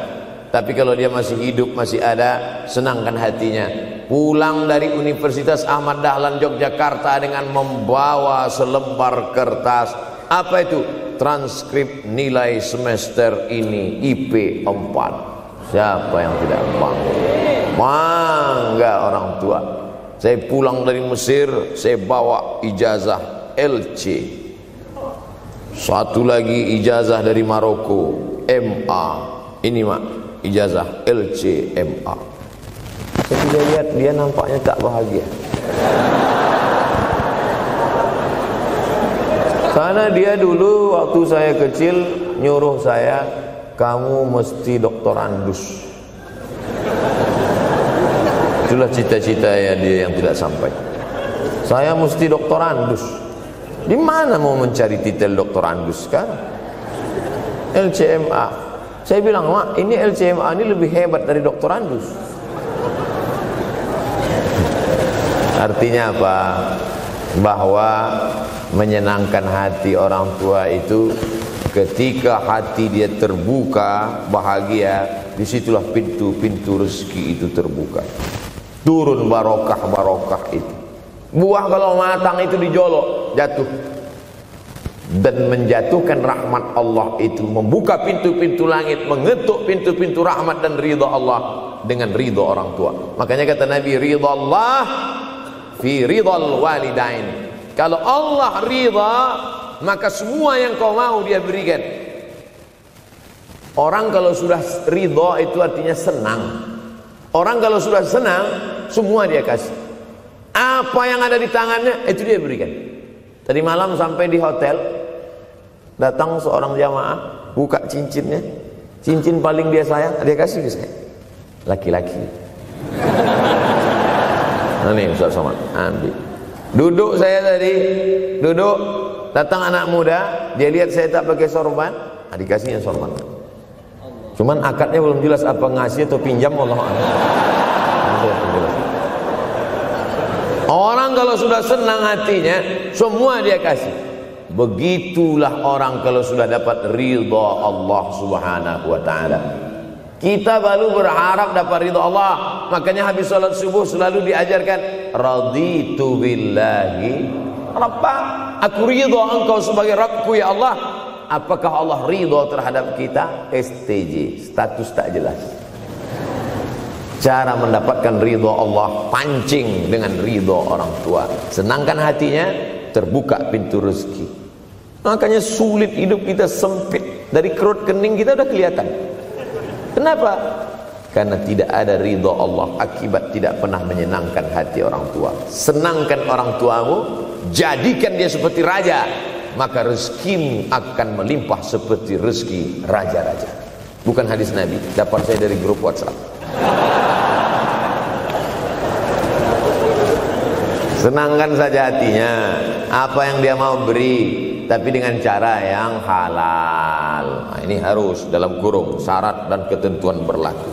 Tapi kalau dia masih hidup, masih ada, senangkan hatinya. Pulang dari Universitas Ahmad Dahlan Yogyakarta dengan membawa selembar kertas. Apa itu? Transkrip nilai semester ini IP 4. Siapa yang tidak bangga? Bangga orang tua. Saya pulang dari Mesir, saya bawa ijazah LC satu lagi ijazah dari Maroko MA ini mak ijazah LC MA saya lihat dia nampaknya tak bahagia karena dia dulu waktu saya kecil nyuruh saya kamu mesti doktorandus itulah cita-cita ya dia yang tidak sampai saya mesti doktorandus di mana mau mencari titel doktor Andus kan? LCMA. Saya bilang, "Mak, ini LCMA ini lebih hebat dari doktor Andus." Artinya apa? Bahwa menyenangkan hati orang tua itu ketika hati dia terbuka, bahagia, di situlah pintu-pintu rezeki itu terbuka. Turun barokah-barokah itu. Buah kalau matang itu dijolok, jatuh. Dan menjatuhkan rahmat Allah itu membuka pintu-pintu langit, mengetuk pintu-pintu rahmat dan ridha Allah dengan ridha orang tua. Makanya kata Nabi, ridha Allah fi ridhal walidain. Kalau Allah ridha, maka semua yang kau mau dia berikan. Orang kalau sudah ridha itu artinya senang. Orang kalau sudah senang, semua dia kasih. Apa yang ada di tangannya itu dia berikan. Tadi malam sampai di hotel datang seorang jamaah buka cincinnya. Cincin paling dia sayang dia kasih ke saya. Laki-laki. Nah ini Ustaz Somad, ambil. Duduk saya tadi, duduk datang anak muda, dia lihat saya tak pakai sorban, nah, dikasihnya sorban. Cuman akadnya belum jelas apa ngasih atau pinjam Allah. Orang kalau sudah senang hatinya, semua dia kasih. Begitulah orang kalau sudah dapat ridha Allah Subhanahu wa taala. Kita baru berharap dapat ridha Allah. Makanya habis salat subuh selalu diajarkan raditu billahi rabba. Aku ridha engkau sebagai Rabbku ya Allah. Apakah Allah ridha terhadap kita? STJ, status tak jelas cara mendapatkan ridho Allah pancing dengan ridho orang tua senangkan hatinya terbuka pintu rezeki makanya sulit hidup kita sempit dari kerut kening kita udah kelihatan Kenapa? Karena tidak ada ridho Allah akibat tidak pernah menyenangkan hati orang tua. Senangkan orang tuamu, jadikan dia seperti raja, maka rezekimu akan melimpah seperti rezeki raja-raja. Bukan hadis Nabi, dapat saya dari grup WhatsApp. Senangkan saja hatinya Apa yang dia mau beri Tapi dengan cara yang halal. Nah, Ini harus dalam kurung Syarat dan ketentuan berlaku.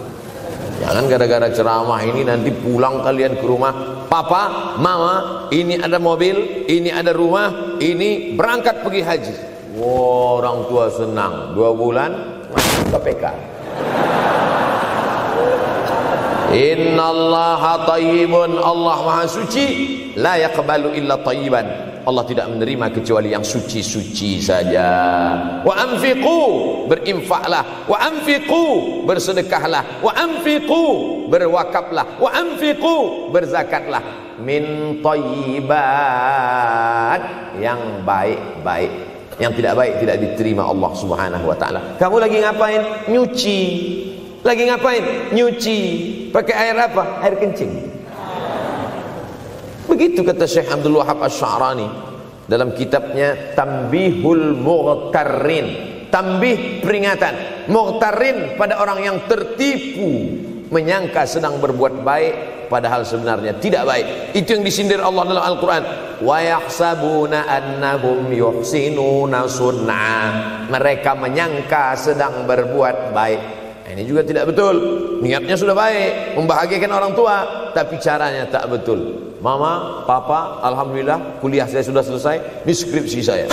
Jangan gara-gara ceramah ini Nanti pulang kalian ke rumah Papa, mama, ini ada mobil Ini ada rumah Ini berangkat pergi haji. Wow, Orang tua senang. Dua bulan masuk KPK Innallaha tayyibun. Allah maha suci. La yaqbalu illa tayyiban Allah tidak menerima kecuali yang suci-suci saja Wa anfiqu Berinfaklah Wa anfiqu Bersedekahlah Wa anfiqu Berwakaflah Wa anfiqu Berzakatlah Min tayyibat Yang baik-baik Yang tidak baik tidak diterima Allah subhanahu wa ta'ala Kamu lagi ngapain? Nyuci lagi ngapain? Nyuci. Pakai air apa? Air kencing. Begitu kata Syekh Abdul Wahab Asy-Sya'rani dalam kitabnya Tambihul Mughtarrin. Tambih peringatan. Mughtarrin pada orang yang tertipu menyangka sedang berbuat baik padahal sebenarnya tidak baik. Itu yang disindir Allah dalam Al-Qur'an. Wa yahsabuna annahum yuhsinuna sun'a. Mereka menyangka sedang berbuat baik ini juga tidak betul. Niatnya sudah baik, membahagiakan orang tua, tapi caranya tak betul. Mama, papa, alhamdulillah kuliah saya sudah selesai, ini skripsi saya.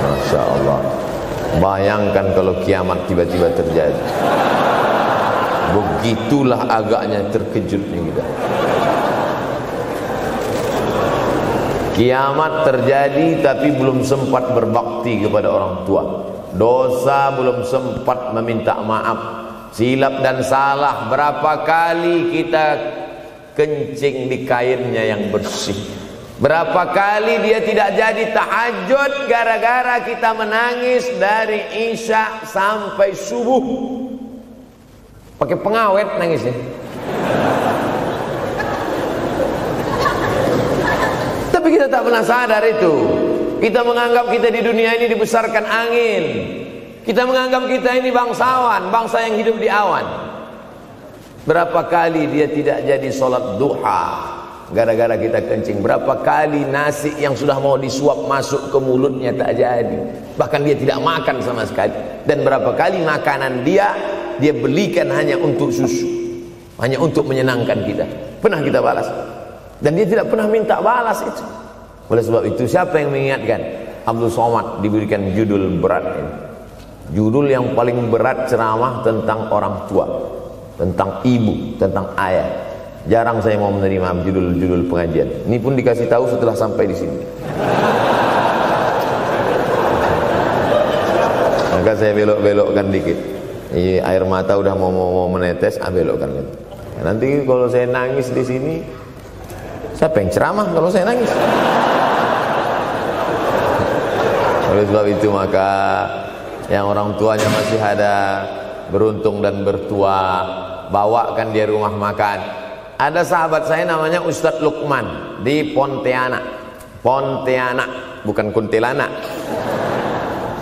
Masya Allah. Bayangkan kalau kiamat tiba-tiba terjadi. Begitulah agaknya terkejutnya kita. Kiamat terjadi tapi belum sempat berbakti kepada orang tua. Dosa belum sempat meminta maaf. Silap dan salah berapa kali kita kencing di kainnya yang bersih. Berapa kali dia tidak jadi tahajud gara-gara kita menangis dari isya sampai subuh. Pakai pengawet nangisnya. Tapi kita tak pernah sadar itu. Kita menganggap kita di dunia ini dibesarkan angin. Kita menganggap kita ini bangsawan, bangsa yang hidup di awan. Berapa kali dia tidak jadi sholat duha gara-gara kita kencing. Berapa kali nasi yang sudah mau disuap masuk ke mulutnya tak jadi. Bahkan dia tidak makan sama sekali. Dan berapa kali makanan dia dia belikan hanya untuk susu, hanya untuk menyenangkan kita. Pernah kita balas? Dan dia tidak pernah minta balas itu. Oleh sebab itu siapa yang mengingatkan? Abdul Somad diberikan judul berat ini. Judul yang paling berat ceramah tentang orang tua, tentang ibu, tentang ayah. Jarang saya mau menerima judul-judul pengajian. Ini pun dikasih tahu setelah sampai di sini. Maka saya belok-belokkan dikit. Ini air mata udah mau mau, mau menetes, ah gitu. Nanti kalau saya nangis di sini, siapa yang ceramah kalau saya nangis? Oleh sebab itu maka yang orang tuanya masih ada beruntung dan bertua bawakan dia rumah makan. Ada sahabat saya namanya Ustadz Lukman di Pontianak. Pontianak, bukan kuntilanak.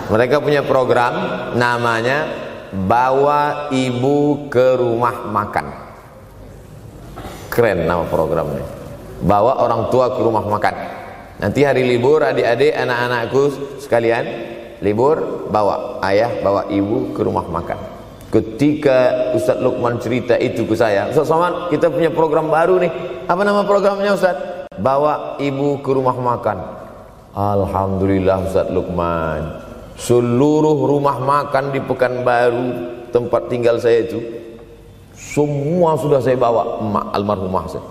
Mereka punya program namanya Bawa Ibu ke Rumah Makan. Keren nama programnya. Bawa orang tua ke rumah makan. Nanti hari libur adik-adik anak-anakku sekalian libur bawa ayah bawa ibu ke rumah makan. Ketika Ustaz Lukman cerita itu ke saya, Ustaz Somad kita punya program baru nih. Apa nama programnya Ustaz? Bawa ibu ke rumah makan. Alhamdulillah Ustaz Lukman. Seluruh rumah makan di Pekanbaru tempat tinggal saya itu semua sudah saya bawa emak almarhumah saya.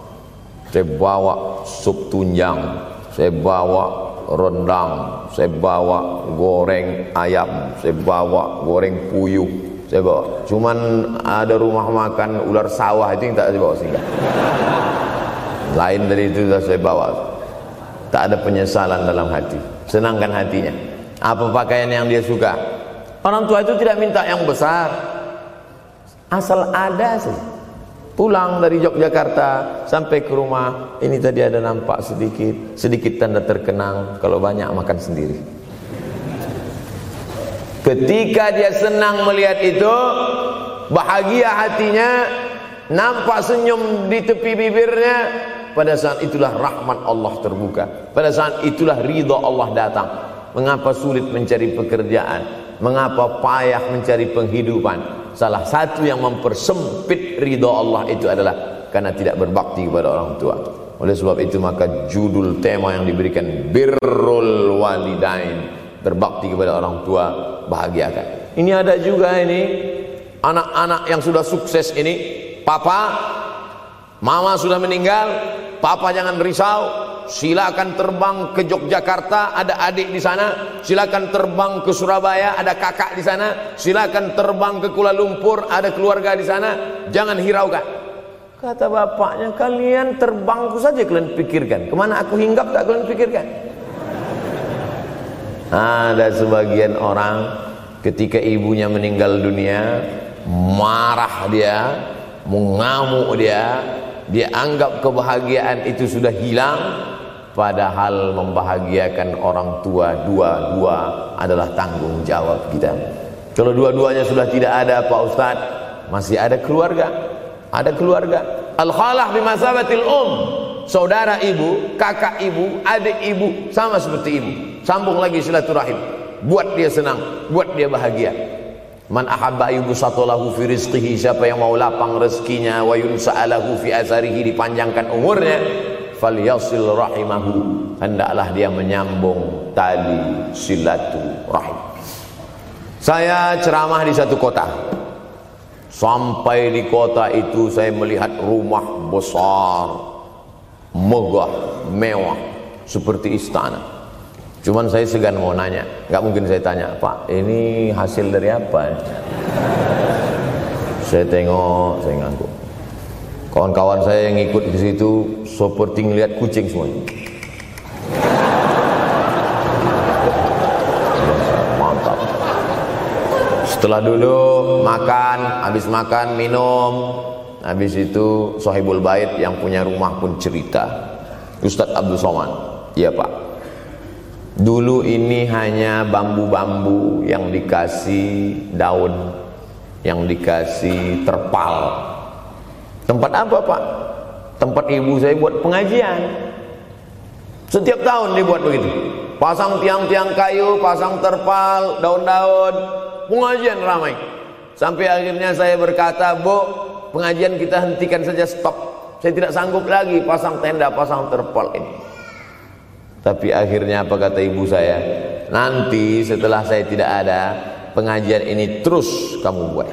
Saya bawa sup tunjang, saya bawa rendang, saya bawa goreng ayam, saya bawa goreng puyuh, saya bawa. Cuman ada rumah makan ular sawah itu yang tak saya bawa singgah. Lain dari itu saya bawa. Tak ada penyesalan dalam hati. senangkan hatinya apa pakaian yang dia suka orang tua itu tidak minta yang besar asal ada sih pulang dari Yogyakarta sampai ke rumah ini tadi ada nampak sedikit sedikit tanda terkenang kalau banyak makan sendiri. Ketika dia senang melihat itu bahagia hatinya nampak senyum di tepi bibirnya pada saat itulah rahmat Allah terbuka. Pada saat itulah ridha Allah datang. Mengapa sulit mencari pekerjaan mengapa payah mencari penghidupan? Salah satu yang mempersempit ridha Allah itu adalah karena tidak berbakti kepada orang tua. Oleh sebab itu maka judul tema yang diberikan birrul walidain berbakti kepada orang tua bahagiakan. Ini ada juga ini anak-anak yang sudah sukses ini papa mama sudah meninggal Papa jangan risau, silakan terbang ke Yogyakarta, ada adik di sana, silakan terbang ke Surabaya, ada kakak di sana, silakan terbang ke Kuala Lumpur, ada keluarga di sana, jangan hiraukan. Kata bapaknya, kalian terbangku saja kalian pikirkan. Ke mana aku hinggap tak kalian pikirkan. Ada sebagian orang ketika ibunya meninggal dunia, marah dia, mengamuk dia, dia anggap kebahagiaan itu sudah hilang padahal membahagiakan orang tua dua-dua adalah tanggung jawab kita. Kalau dua-duanya sudah tidak ada Pak Ustaz masih ada keluarga? Ada keluarga? Al-khalah bimasabatil um. Saudara ibu kakak ibu adik ibu sama seperti ibu. Sambung lagi silaturahim. Buat dia senang buat dia bahagia. Man ahabba yubsatalahu fi rizqihi siapa yang mau lapang rezekinya wa yunsa'alahu fi azarihi dipanjangkan umurnya falyasil rahimahu. Hendaklah dia menyambung tali silatu rahim saya ceramah di satu kota. Sampai di kota itu saya melihat rumah besar megah mewah seperti istana. Cuman saya segan mau nanya, nggak mungkin saya tanya, Pak, ini hasil dari apa? saya tengok, saya ngangguk. Kawan-kawan saya yang ikut di situ seperti ngeliat kucing semuanya. Mantap. Setelah dulu makan, habis makan minum, habis itu Sohibul Bait yang punya rumah pun cerita. Ustadz Abdul Somad, iya Pak, Dulu ini hanya bambu-bambu yang dikasih daun, yang dikasih terpal. Tempat apa Pak? Tempat ibu saya buat pengajian. Setiap tahun dibuat begitu. Pasang tiang-tiang kayu, pasang terpal, daun-daun, pengajian ramai. Sampai akhirnya saya berkata, Bu, pengajian kita hentikan saja stop. Saya tidak sanggup lagi pasang tenda, pasang terpal ini. Tapi akhirnya apa kata ibu saya? Nanti setelah saya tidak ada, pengajian ini terus kamu buat.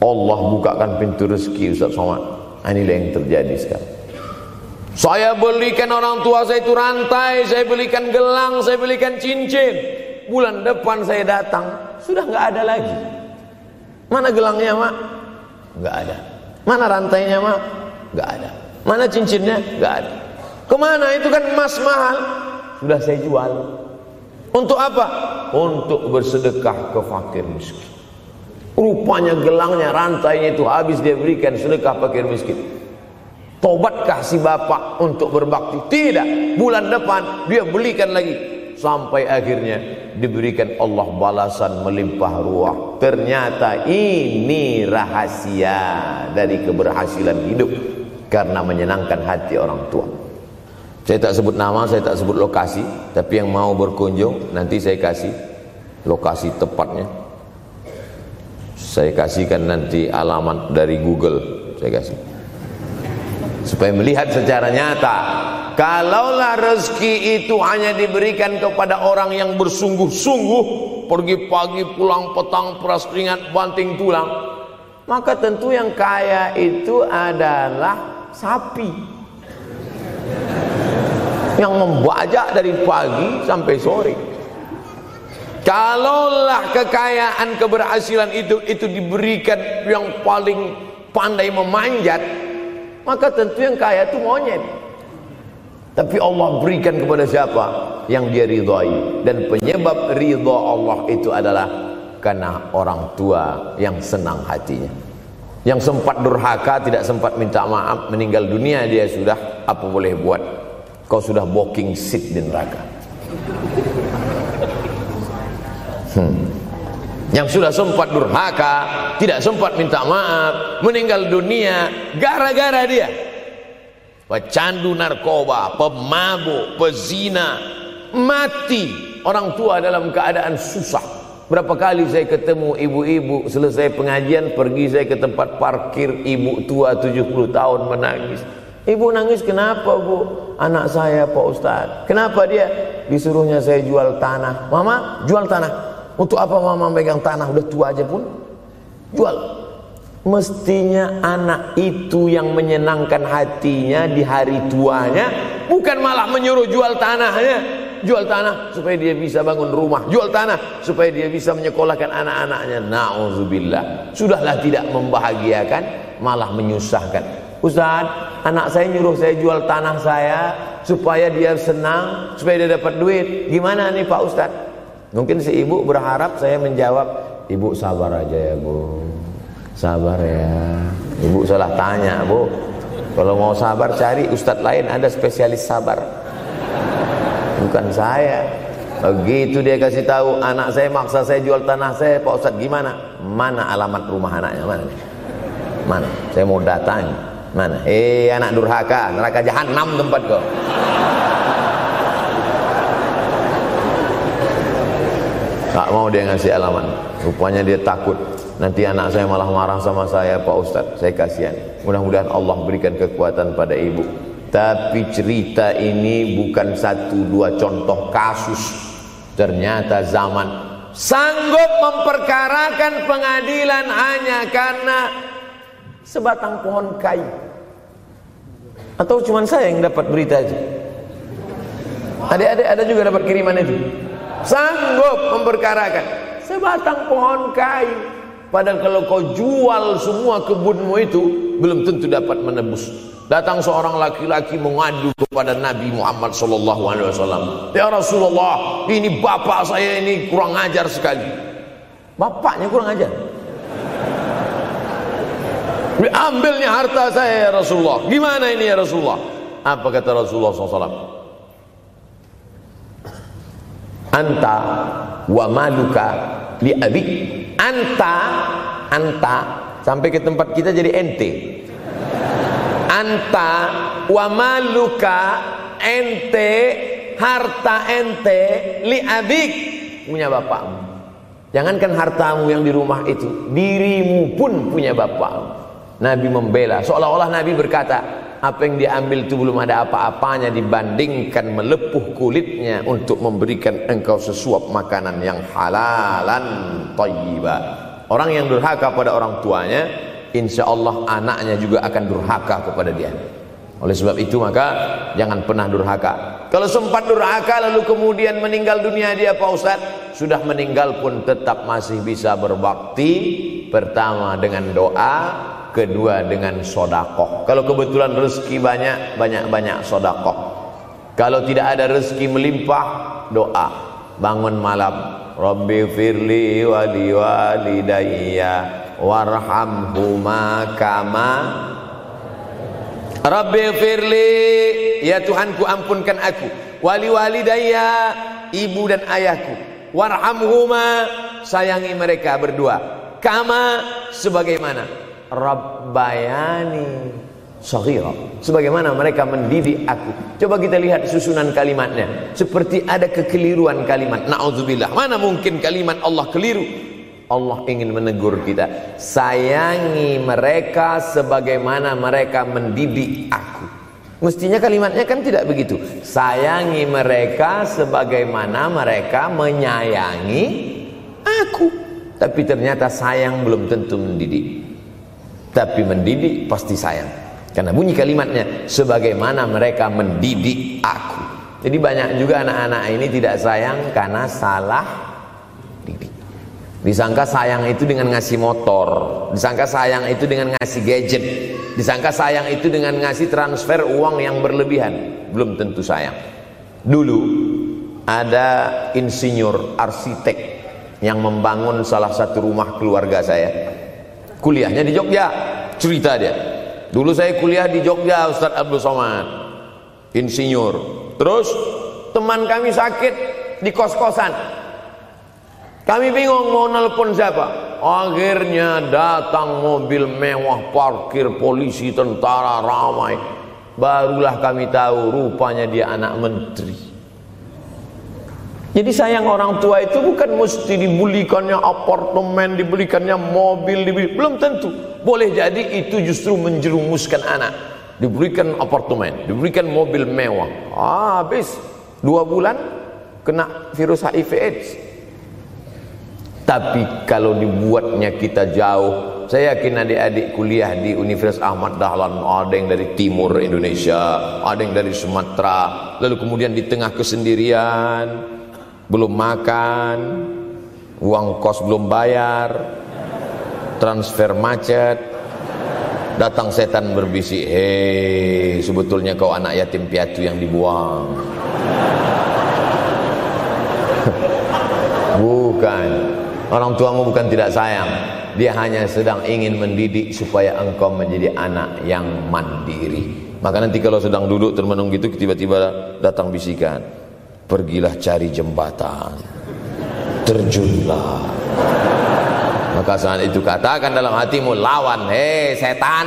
Allah bukakan pintu rezeki Ustaz Somad. Inilah yang terjadi sekarang. Saya belikan orang tua saya itu rantai, saya belikan gelang, saya belikan cincin. Bulan depan saya datang, sudah nggak ada lagi. Mana gelangnya, Mak? Nggak ada. Mana rantainya, Mak? Nggak ada. Mana cincinnya? Nggak ada. Ke mana itu kan emas mahal? Sudah saya jual. Untuk apa? Untuk bersedekah ke fakir miskin. Rupanya gelangnya, rantainya itu habis dia berikan sedekah fakir miskin. Tobatkah si bapak untuk berbakti? Tidak. Bulan depan dia belikan lagi. Sampai akhirnya diberikan Allah balasan melimpah ruah. Ternyata ini rahasia dari keberhasilan hidup. Karena menyenangkan hati orang tua. Saya tak sebut nama, saya tak sebut lokasi, tapi yang mau berkunjung nanti saya kasih lokasi tepatnya. Saya kasihkan nanti alamat dari Google, saya kasih. Supaya melihat secara nyata, kalaulah rezeki itu hanya diberikan kepada orang yang bersungguh-sungguh, pergi pagi pulang petang peras keringat banting tulang, maka tentu yang kaya itu adalah sapi. Yang membajak dari pagi sampai sore kalaulah kekayaan keberhasilan itu itu diberikan yang paling pandai memanjat maka tentu yang kaya itu monyet Tapi Allah berikan kepada siapa yang dia ridhai dan penyebab ridha Allah itu adalah karena orang tua yang senang hatinya. Yang sempat durhaka tidak sempat minta maaf meninggal dunia dia sudah apa boleh buat. Kau sudah walking seat di neraka. Hmm. Yang sudah sempat durhaka, tidak sempat minta maaf, meninggal dunia gara-gara dia pecandu narkoba, pemabuk, pezina, mati orang tua dalam keadaan susah. Berapa kali saya ketemu ibu-ibu selesai pengajian pergi saya ke tempat parkir ibu tua 70 tahun menangis. Ibu nangis kenapa bu? Anak saya Pak Ustaz. Kenapa dia? Disuruhnya saya jual tanah. Mama jual tanah. Untuk apa mama megang tanah? Udah tua aja pun. Jual. Mestinya anak itu yang menyenangkan hatinya di hari tuanya Bukan malah menyuruh jual tanahnya Jual tanah supaya dia bisa bangun rumah Jual tanah supaya dia bisa menyekolahkan anak-anaknya Na'udzubillah Sudahlah tidak membahagiakan Malah menyusahkan Ustaz, anak saya nyuruh saya jual tanah saya Supaya dia senang Supaya dia dapat duit Gimana nih Pak Ustaz? Mungkin si ibu berharap saya menjawab Ibu sabar aja ya bu Sabar ya. Ibu salah tanya, Bu. Kalau mau sabar cari ustadz lain ada spesialis sabar. Bukan saya. Begitu dia kasih tahu anak saya maksa saya jual tanah saya, Pak Ustadz gimana? Mana alamat rumah anaknya? Mana? Mana? Saya mau datang. Mana? Eh anak durhaka, neraka jahanam tempat kau. Tak mau dia ngasih alamat. Rupanya dia takut. Nanti anak saya malah marah sama saya Pak Ustadz Saya kasihan. Mudah-mudahan Allah berikan kekuatan pada ibu. Tapi cerita ini bukan satu dua contoh kasus. Ternyata zaman Sanggup memperkarakan pengadilan hanya karena Sebatang pohon kayu. Atau cuma saya yang dapat berita itu Adik-adik ada juga dapat kiriman itu Sanggup memperkarakan Sebatang pohon kayu Padahal kalau kau jual semua kebunmu itu belum tentu dapat menebus. Datang seorang laki-laki mengadu kepada Nabi Muhammad wasallam. Ya Rasulullah, ini bapak saya ini kurang ajar sekali. Bapaknya kurang ajar. Ambilnya harta saya ya Rasulullah. Gimana ini ya Rasulullah? Apa kata Rasulullah SAW? Anta wa maluka li abik anta anta sampai ke tempat kita jadi ente. Anta wa maluka ente harta ente li abik. Punya bapakmu. Jangankan hartamu yang di rumah itu dirimu pun punya bapakmu. Nabi membela. Seolah-olah Nabi berkata apa yang diambil itu belum ada apa-apanya dibandingkan melepuh kulitnya untuk memberikan engkau sesuap makanan yang halalan tayyiba orang yang durhaka pada orang tuanya insya Allah anaknya juga akan durhaka kepada dia. Oleh sebab itu maka jangan pernah durhaka. Kalau sempat durhaka lalu kemudian meninggal dunia dia Pak Ustaz sudah meninggal pun tetap masih bisa berbakti pertama dengan doa kedua dengan sodakoh. Kalau kebetulan rezeki banyak banyak-banyak sodakoh. Kalau tidak ada rezeki melimpah doa. Bangun malam Rabbi firli wali walidayya warhamhuma kama Rabbi firli ya Tuhanku ampunkan aku. Wali walidayya ibu dan ayahku. Warhamhuma sayangi mereka berdua. Kama sebagaimana Rabbayani. Saghira. Sebagaimana mereka mendidik aku. Coba kita lihat susunan kalimatnya. Seperti ada kekeliruan kalimat. Na'udzubillah. Mana mungkin kalimat Allah keliru? Allah ingin menegur kita. Sayangi mereka sebagaimana mereka mendidik aku. Mestinya kalimatnya kan tidak begitu. Sayangi mereka sebagaimana mereka menyayangi aku. Tapi ternyata sayang belum tentu mendidik tapi mendidik pasti sayang. Karena bunyi kalimatnya sebagaimana mereka mendidik aku. Jadi banyak juga anak-anak ini tidak sayang karena salah didik. Disangka sayang itu dengan ngasih motor disangka sayang itu dengan ngasih gadget disangka sayang itu dengan ngasih transfer uang yang berlebihan. Belum tentu sayang. Dulu ada insinyur arsitek yang membangun salah satu rumah keluarga saya kuliahnya di Jogja. Cerita dia. Dulu saya kuliah di Jogja Ustadz Abdul Somad. Insinyur. Terus teman kami sakit di kos-kosan. Kami bingung mau nelpon siapa. Akhirnya datang mobil mewah parkir polisi tentara ramai. Barulah kami tahu rupanya dia anak menteri jadi sayang orang tua itu bukan mesti dibelikannya apartemen, dibelikannya mobil, dibeli. belum tentu. Boleh jadi itu justru menjerumuskan anak. Diberikan apartemen, diberikan mobil mewah. Ah, habis dua bulan kena virus HIV AIDS. Tapi kalau dibuatnya kita jauh, saya yakin adik-adik kuliah di Universitas Ahmad Dahlan, ada yang dari timur Indonesia, ada yang dari Sumatera, lalu kemudian di tengah kesendirian, belum makan, uang kos belum bayar, transfer macet, datang setan berbisik, hei sebetulnya kau anak yatim piatu yang dibuang. Bukan. Orang tuamu bukan tidak sayang. Dia hanya sedang ingin mendidik supaya engkau menjadi anak yang mandiri. Maka nanti kalau sedang duduk termenung gitu tiba-tiba datang bisikan. Pergilah cari jembatan. Terjunlah. Maka saat itu katakan dalam hatimu lawan, hei setan.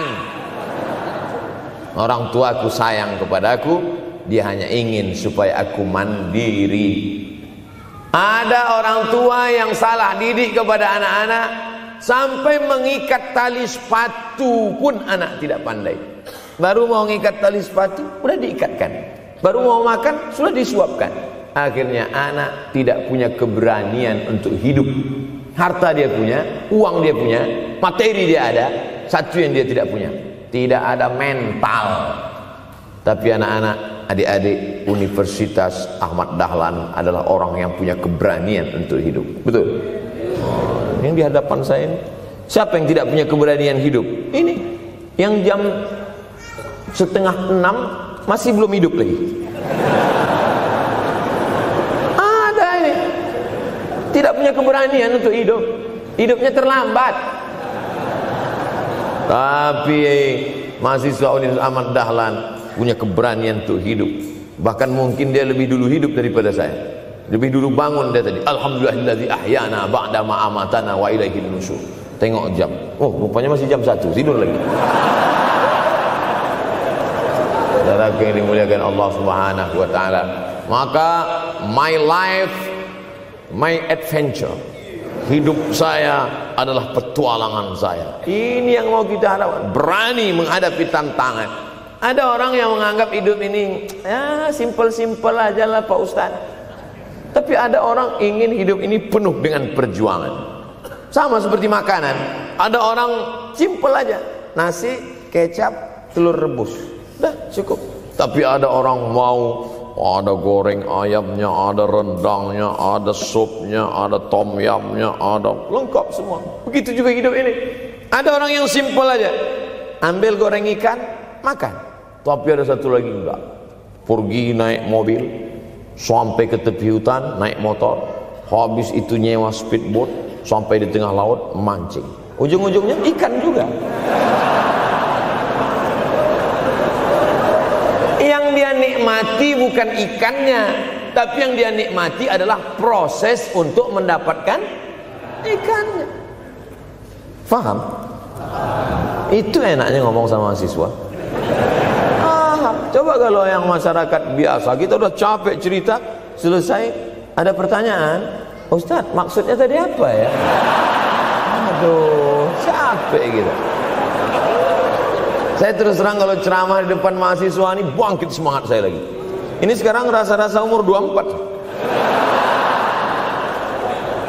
Orang tuaku sayang kepadaku, dia hanya ingin supaya aku mandiri ada orang tua yang salah didik kepada anak-anak sampai mengikat tali sepatu pun anak tidak pandai. Baru mau mengikat tali sepatu, sudah diikatkan. Baru mau makan, sudah disuapkan. Akhirnya anak tidak punya keberanian untuk hidup. Harta dia punya, uang dia punya, materi dia ada, satu yang dia tidak punya. Tidak ada mental. Tapi anak-anak adik-adik Universitas Ahmad Dahlan adalah orang yang punya keberanian untuk hidup. Betul? Yang di hadapan saya ini. Siapa yang tidak punya keberanian hidup? Ini. Yang jam setengah enam masih belum hidup lagi. Ada ini. Tidak punya keberanian untuk hidup. Hidupnya terlambat. Tapi mahasiswa Universitas Ahmad Dahlan punya keberanian untuk hidup bahkan mungkin dia lebih dulu hidup daripada saya lebih dulu bangun dia tadi alhamdulillahillazi ahyana ba'da ma amatana wa ilaihi nusyur tengok jam oh rupanya masih jam 1 tidur lagi saudara yang dimuliakan Allah Subhanahu wa taala maka my life my adventure hidup saya adalah petualangan saya ini yang mau kita harapkan berani menghadapi tantangan ada orang yang menganggap hidup ini ya simpel-simpel aja lah Pak Ustaz. Tapi ada orang ingin hidup ini penuh dengan perjuangan. Sama seperti makanan. Ada orang simpel aja. Nasi, kecap, telur rebus. Dah cukup. Tapi ada orang mau ada goreng ayamnya, ada rendangnya, ada supnya, ada tom yamnya, ada lengkap semua. Begitu juga hidup ini. Ada orang yang simpel aja. Ambil goreng ikan, makan. Tapi ada satu lagi enggak. Pergi naik mobil sampai ke tepi hutan naik motor, habis itu nyewa speedboat sampai di tengah laut mancing. Ujung-ujungnya ikan juga. Yang dia nikmati bukan ikannya, tapi yang dia nikmati adalah proses untuk mendapatkan ikannya. Faham? Itu enaknya ngomong sama siswa. Coba kalau yang masyarakat biasa, kita udah capek cerita, selesai, ada pertanyaan, Ustadz maksudnya tadi apa ya? Aduh, capek gitu. Saya terus terang kalau ceramah di depan mahasiswa ini bangkit semangat saya lagi. Ini sekarang rasa-rasa umur 24.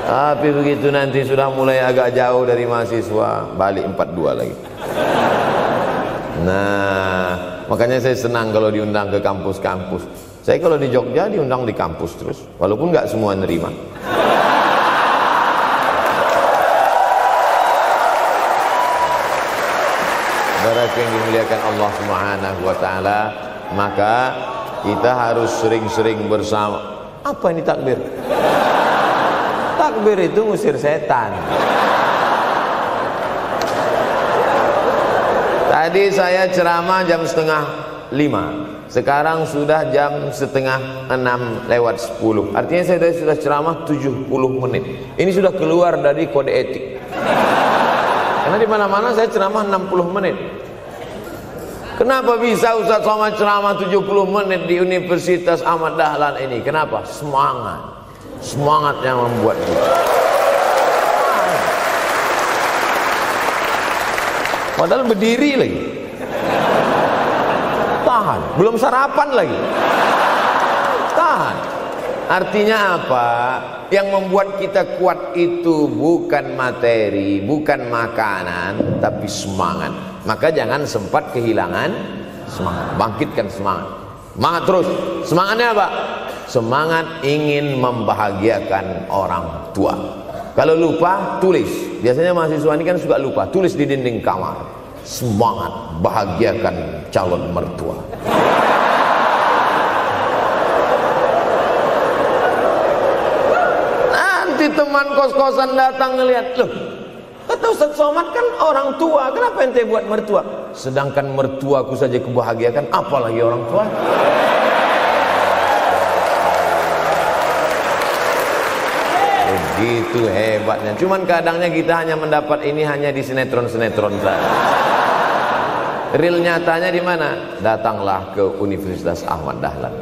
Tapi begitu nanti sudah mulai agak jauh dari mahasiswa, balik 42 lagi. Nah, Makanya saya senang kalau diundang ke kampus-kampus. Saya kalau di Jogja diundang di kampus terus, walaupun nggak semua nerima. Saudaraku yang dimuliakan Allah Subhanahu wa taala, maka kita harus sering-sering bersama. Apa ini takbir? Takbir itu ngusir setan. Tadi saya ceramah jam setengah lima. Sekarang sudah jam setengah enam lewat sepuluh. Artinya saya tadi sudah ceramah tujuh puluh menit. Ini sudah keluar dari kode etik. Karena di mana-mana saya ceramah enam puluh menit. Kenapa bisa Ustaz Somad ceramah 70 menit di Universitas Ahmad Dahlan ini? Kenapa? Semangat. Semangat yang membuat kita. Padahal berdiri lagi. Tahan. Belum sarapan lagi. Tahan. Artinya apa? Yang membuat kita kuat itu bukan materi, bukan makanan, tapi semangat. Maka jangan sempat kehilangan semangat. Bangkitkan semangat. Semangat terus. Semangatnya apa? Semangat ingin membahagiakan orang tua. Kalau lupa, tulis. Biasanya mahasiswa ini kan suka lupa. Tulis di dinding kamar. Semangat bahagiakan calon mertua. Nanti teman kos-kosan datang ngelihat, loh, kata Ustaz Somad kan orang tua, kenapa ente buat mertua? Sedangkan mertuaku saja kebahagiakan, apalagi orang tua? Begitu hebatnya. Cuman kadangnya kita hanya mendapat ini hanya di sinetron-sinetron saja. Real nyatanya di mana? Datanglah ke Universitas Ahmad Dahlan.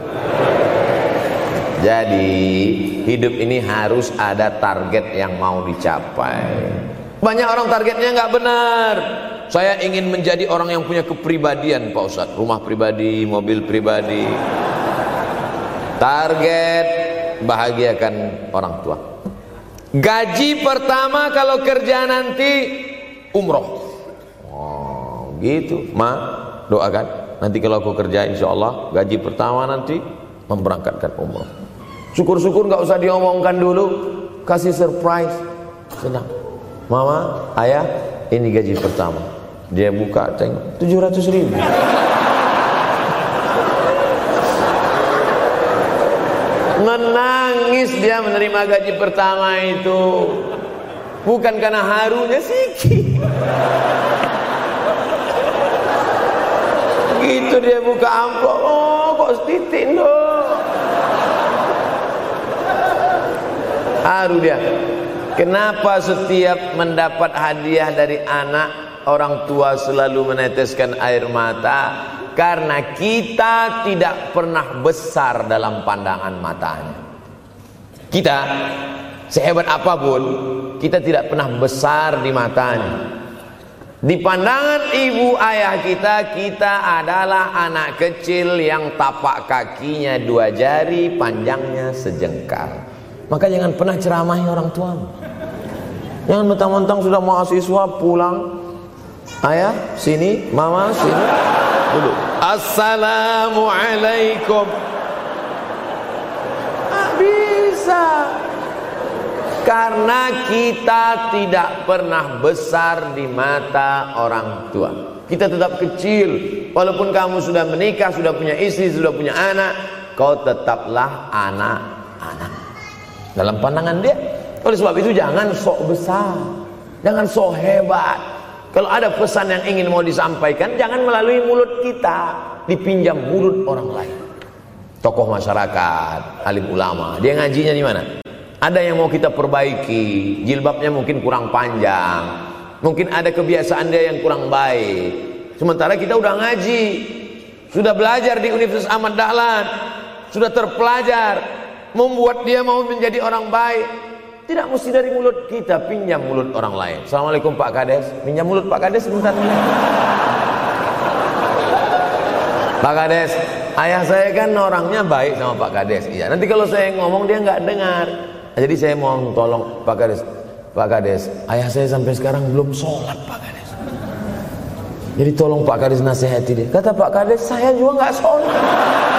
Jadi hidup ini harus ada target yang mau dicapai. Banyak orang targetnya nggak benar. Saya ingin menjadi orang yang punya kepribadian Pak Ustadz. Rumah pribadi, mobil pribadi. Target bahagiakan orang tua. Gaji pertama kalau kerja nanti umroh. Oh, gitu. Ma, doakan. Nanti kalau aku kerja insya Allah gaji pertama nanti memberangkatkan umroh. Syukur-syukur nggak usah diomongkan dulu, kasih surprise, senang. Mama, ayah, ini gaji pertama. Dia buka, tengok, 700 ribu. Menangis dia menerima gaji pertama itu. Bukan karena harunya sih. Gitu dia buka amplop, oh kok setitik dong. Haru dia. Kenapa setiap mendapat hadiah dari anak orang tua selalu meneteskan air mata? Karena kita tidak pernah besar dalam pandangan matanya. Kita sehebat apa pun, kita tidak pernah besar di matanya. Di pandangan ibu ayah kita, kita adalah anak kecil yang tapak kakinya dua jari, panjangnya sejengkal. Maka jangan pernah ceramahi orang tuamu. Jangan mentang-mentang sudah mahasiswa pulang. Ayah, sini, mama, sini. Dulu. Assalamualaikum. Ah, bisa. Karena kita tidak pernah besar di mata orang tua. Kita tetap kecil. Walaupun kamu sudah menikah, sudah punya istri, sudah punya anak, kau tetaplah anak-anak. Dalam pandangan dia. Oleh sebab itu jangan sok besar. Jangan sok hebat. Kalau ada pesan yang ingin mau disampaikan, jangan melalui mulut kita, dipinjam mulut orang lain. Tokoh masyarakat, alim ulama, dia ngajinya di mana? Ada yang mau kita perbaiki, jilbabnya mungkin kurang panjang, mungkin ada kebiasaan dia yang kurang baik. Sementara kita udah ngaji, sudah belajar di Universitas Ahmad Dahlan, sudah terpelajar, membuat dia mau menjadi orang baik. Tidak mesti dari mulut kita, pinjam mulut orang lain. Assalamualaikum Pak Kades, pinjam mulut Pak Kades sebentar. Pak Kades, ayah saya kan orangnya baik sama Pak Kades. Iya, nanti kalau saya ngomong dia nggak dengar. Jadi saya mohon tolong Pak Kades. Pak Kades, ayah saya sampai sekarang belum sholat Pak Kades. Jadi tolong Pak Kades nasihati dia. Kata Pak Kades, saya juga nggak sholat.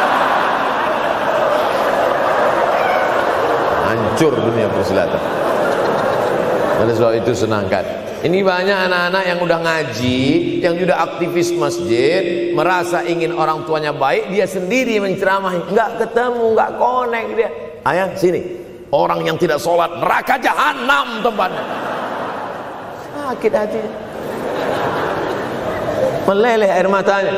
Hancur dunia persilatan. Oleh sebab itu senangkan. Ini banyak anak-anak yang udah ngaji, yang sudah aktivis masjid, merasa ingin orang tuanya baik, dia sendiri menceramahi, nggak ketemu, nggak connect dia. Ayah sini, orang yang tidak sholat neraka jahanam tempatnya. Sakit hati. Meleleh air matanya.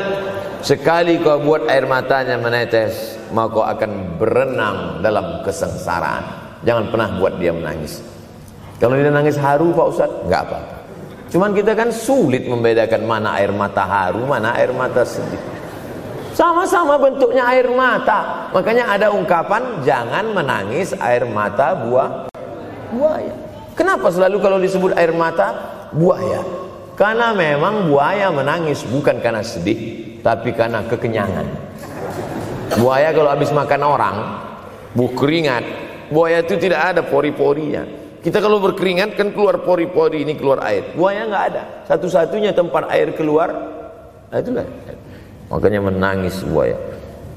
Sekali kau buat air matanya menetes, maka akan berenang dalam kesengsaraan. Jangan pernah buat dia menangis. Kalau dia nangis haru Pak Ustaz, nggak apa-apa. Cuman kita kan sulit membedakan mana air mata haru, mana air mata sedih. Sama-sama bentuknya air mata. Makanya ada ungkapan jangan menangis air mata buah buaya. Kenapa selalu kalau disebut air mata buaya? Karena memang buaya menangis bukan karena sedih, tapi karena kekenyangan. Buaya kalau habis makan orang, bu keringat, buaya itu tidak ada pori-porinya. Kita kalau berkeringat kan keluar pori-pori ini keluar air. Buaya nggak ada. Satu-satunya tempat air keluar, nah itulah. Makanya menangis buaya.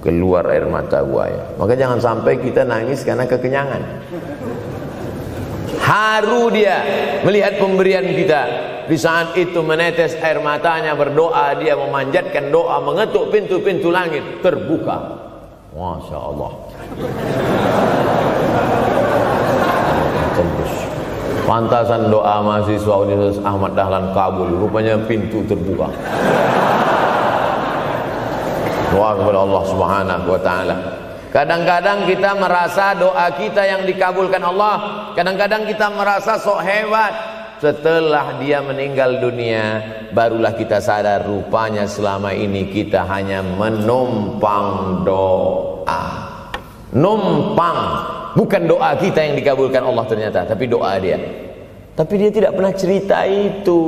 Keluar air mata buaya. Maka jangan sampai kita nangis karena kekenyangan. Haru dia melihat pemberian kita. Di saat itu menetes air matanya berdoa dia memanjatkan doa mengetuk pintu-pintu langit terbuka. Masya Allah tembus. Pantasan doa mahasiswa Universitas Ahmad Dahlan kabul. Rupanya pintu terbuka. Doa kepada Allah subhanahu wa ta'ala. Kadang-kadang kita merasa doa kita yang dikabulkan Allah. Kadang-kadang kita merasa sok hebat. Setelah dia meninggal dunia barulah kita sadar rupanya selama ini kita hanya menumpang doa numpang Bukan doa kita yang dikabulkan Allah ternyata, tapi doa dia. Tapi dia tidak pernah cerita itu.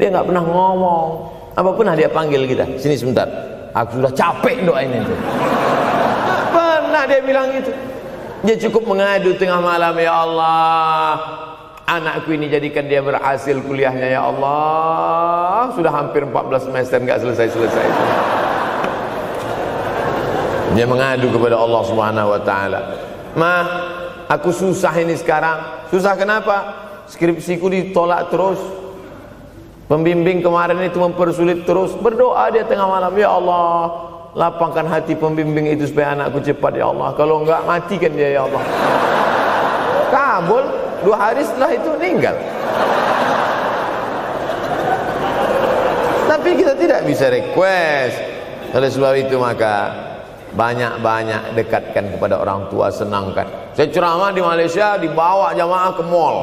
Dia nggak pernah ngomong. Apa pernah dia panggil kita? Sini sebentar. Aku sudah capek doa ini. Pernah dia bilang itu. Dia cukup mengadu tengah malam ya Allah. Anakku ini jadikan dia berhasil kuliahnya ya Allah. Sudah hampir 14 semester nggak selesai-selesai. Dia mengadu kepada Allah Subhanahu wa taala. Ma, aku susah ini sekarang. Susah kenapa? Skripsiku ditolak terus. Pembimbing kemarin itu mempersulit terus. Berdoa dia tengah malam, ya Allah, lapangkan hati pembimbing itu supaya anakku cepat ya Allah. Kalau enggak matikan dia ya Allah. Kabul dua hari setelah itu meninggal. Tapi kita tidak bisa request. Oleh sebab itu maka banyak-banyak dekatkan kepada orang tua senangkan. Saya ceramah di Malaysia dibawa jamaah ke mall.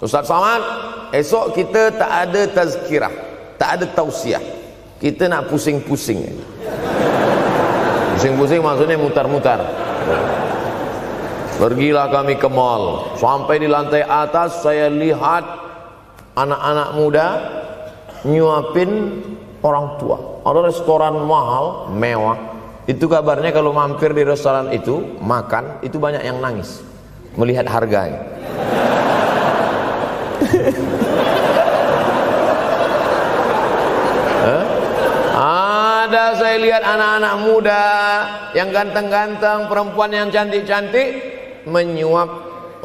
Ustaz Samad esok kita tak ada tazkirah tak ada tausiah. Kita nak pusing-pusing. Pusing-pusing maksudnya mutar-mutar. Pergilah kami ke mall. Sampai di lantai atas saya lihat anak-anak muda nyuapin orang tua. Ada restoran mahal mewah itu kabarnya kalau mampir di restoran itu makan itu banyak yang nangis melihat harganya. Ada saya lihat anak-anak muda yang ganteng-ganteng, perempuan yang cantik-cantik menyuap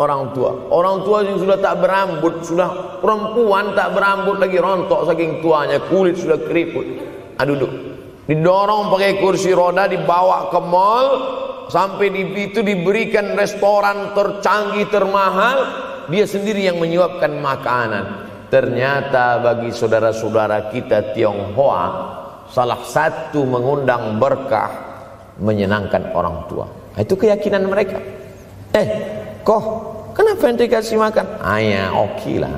orang tua. Orang tua yang sudah tak berambut, sudah perempuan tak berambut lagi rontok saking tuanya, kulit sudah keriput. Ah duduk didorong pakai kursi roda dibawa ke mall. Sampai di itu diberikan restoran tercanggih termahal. Dia sendiri yang menyuapkan makanan. Ternyata bagi saudara-saudara kita Tionghoa salah satu mengundang berkah menyenangkan orang tua. Itu keyakinan mereka. Eh kok kenapa ente kasih makan? Ayah oke okay lah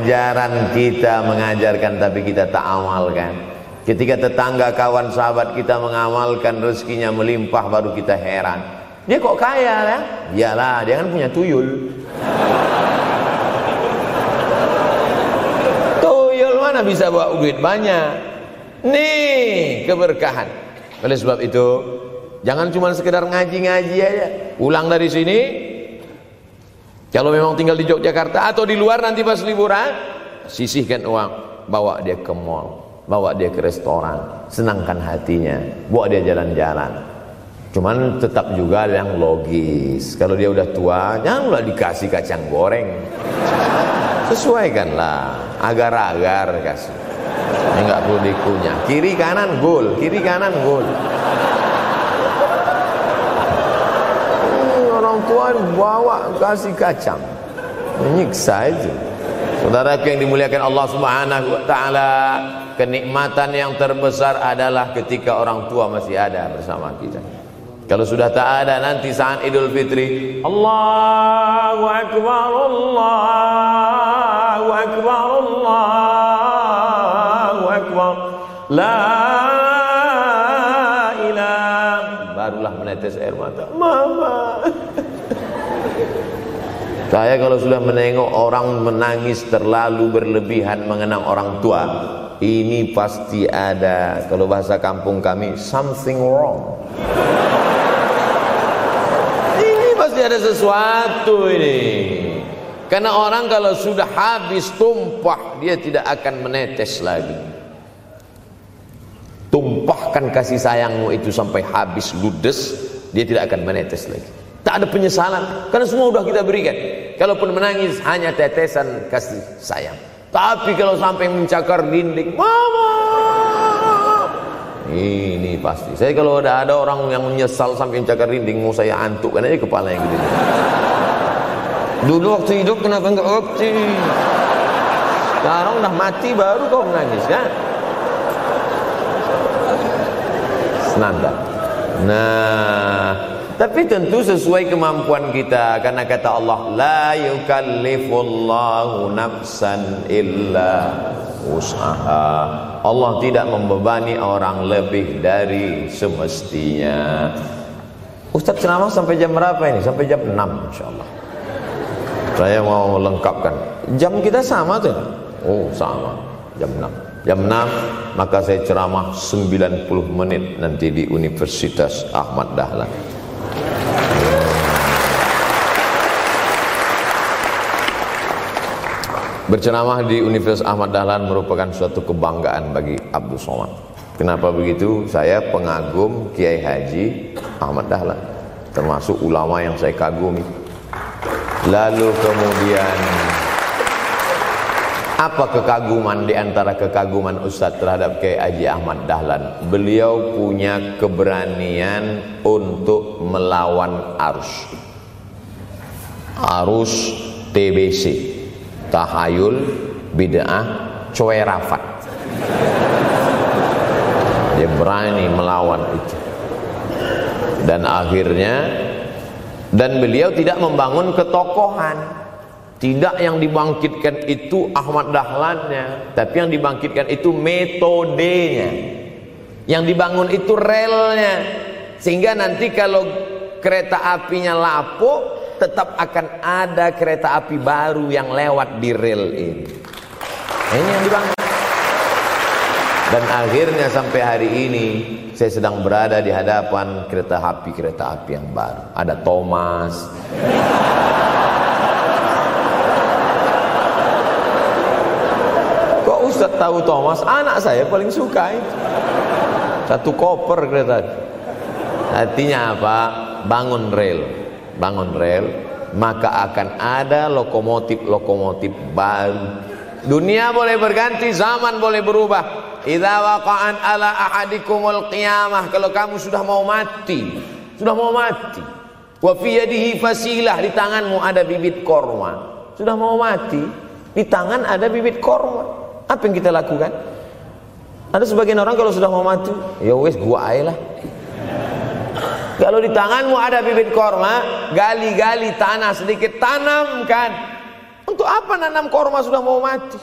ajaran kita mengajarkan tapi kita tak amalkan. Ketika tetangga kawan sahabat kita mengamalkan rezekinya melimpah baru kita heran. Dia kok kaya ya? Iyalah dia kan punya tuyul. Tuyul mana bisa bawa duit banyak? Nih keberkahan. Oleh sebab itu jangan cuma sekedar ngaji-ngaji aja. Pulang dari sini kalau memang tinggal di Yogyakarta atau di luar nanti pas liburan, sisihkan uang, bawa dia ke mall, bawa dia ke restoran, senangkan hatinya, bawa dia jalan-jalan. Cuman tetap juga yang logis. Kalau dia udah tua, janganlah dikasih kacang goreng. Sesuaikanlah, agar-agar kasih. Ini nggak perlu dikunyah. Kiri kanan gol, kiri kanan gol. Tua bawa kasih kacang, menyiksa itu. Saudara yang dimuliakan Allah Subhanahu wa taala, kenikmatan yang terbesar adalah ketika orang tua masih ada bersama kita. Kalau sudah tak ada nanti saat Idul Fitri, Allahu Akbar, Allahu Akbar, Allahu Akbar. La ilah. Barulah menetes air mata. Mama. Saya kalau sudah menengok orang menangis terlalu berlebihan mengenang orang tua, ini pasti ada. Kalau bahasa kampung kami something wrong. pasti ada sesuatu ini. Karena orang kalau sudah habis tumpah dia tidak akan menetes lagi. Tumpahkan kasih sayangmu itu sampai habis ludes dia tidak akan menetes lagi tak ada penyesalan karena semua sudah kita berikan kalaupun menangis hanya tetesan kasih sayang tapi kalau sampai mencakar dinding mama ini pasti. Saya kalau ada ada orang yang menyesal sampai cakar rinding mau saya antukkan aja kepala yang gede. Dulu waktu hidup kenapa enggak waktu? Sekarang udah mati baru kau menangis kan? Senanda. Nah, tapi tentu sesuai kemampuan kita karena kata Allah la yukallifullahu nafsan illa usaha Allah tidak membebani orang lebih dari semestinya. Ustaz ceramah sampai jam berapa ini? Sampai jam 6 insyaAllah. Saya mau lengkapkan. Jam kita sama tuh? Oh sama. Jam 6 Jam 6 maka saya ceramah 90 menit nanti di Universitas Ahmad Dahlan Berceramah di Universitas Ahmad Dahlan merupakan suatu kebanggaan bagi Abdul Somad. Kenapa begitu? Saya pengagum Kiai Haji Ahmad Dahlan, termasuk ulama yang saya kagumi. Lalu kemudian apa kekaguman di antara kekaguman Ustaz terhadap Kiai Haji Ahmad Dahlan? Beliau punya keberanian untuk melawan arus. Arus TBC tahayul bid'ah cuerafat dia berani melawan itu dan akhirnya dan beliau tidak membangun ketokohan tidak yang dibangkitkan itu Ahmad Dahlannya tapi yang dibangkitkan itu metodenya yang dibangun itu relnya sehingga nanti kalau kereta apinya lapuk tetap akan ada kereta api baru yang lewat di rel ini. Ini yang dibangun. Dan akhirnya sampai hari ini saya sedang berada di hadapan kereta api kereta api yang baru. Ada Thomas. Kok Ustaz tahu Thomas? Anak saya paling suka itu. Satu koper kereta. Artinya apa? Bangun rel bangun rel maka akan ada lokomotif-lokomotif baru dunia boleh berganti zaman boleh berubah idza waqa'an ala ahadikumul qiyamah kalau kamu sudah mau mati sudah mau mati wa fi fasilah di tanganmu ada bibit korma sudah mau mati di tangan ada bibit korma apa yang kita lakukan ada sebagian orang kalau sudah mau mati ya wes gua aja lah kalau di tanganmu ada bibit korma, gali-gali tanah sedikit, tanamkan. Untuk apa nanam korma sudah mau mati?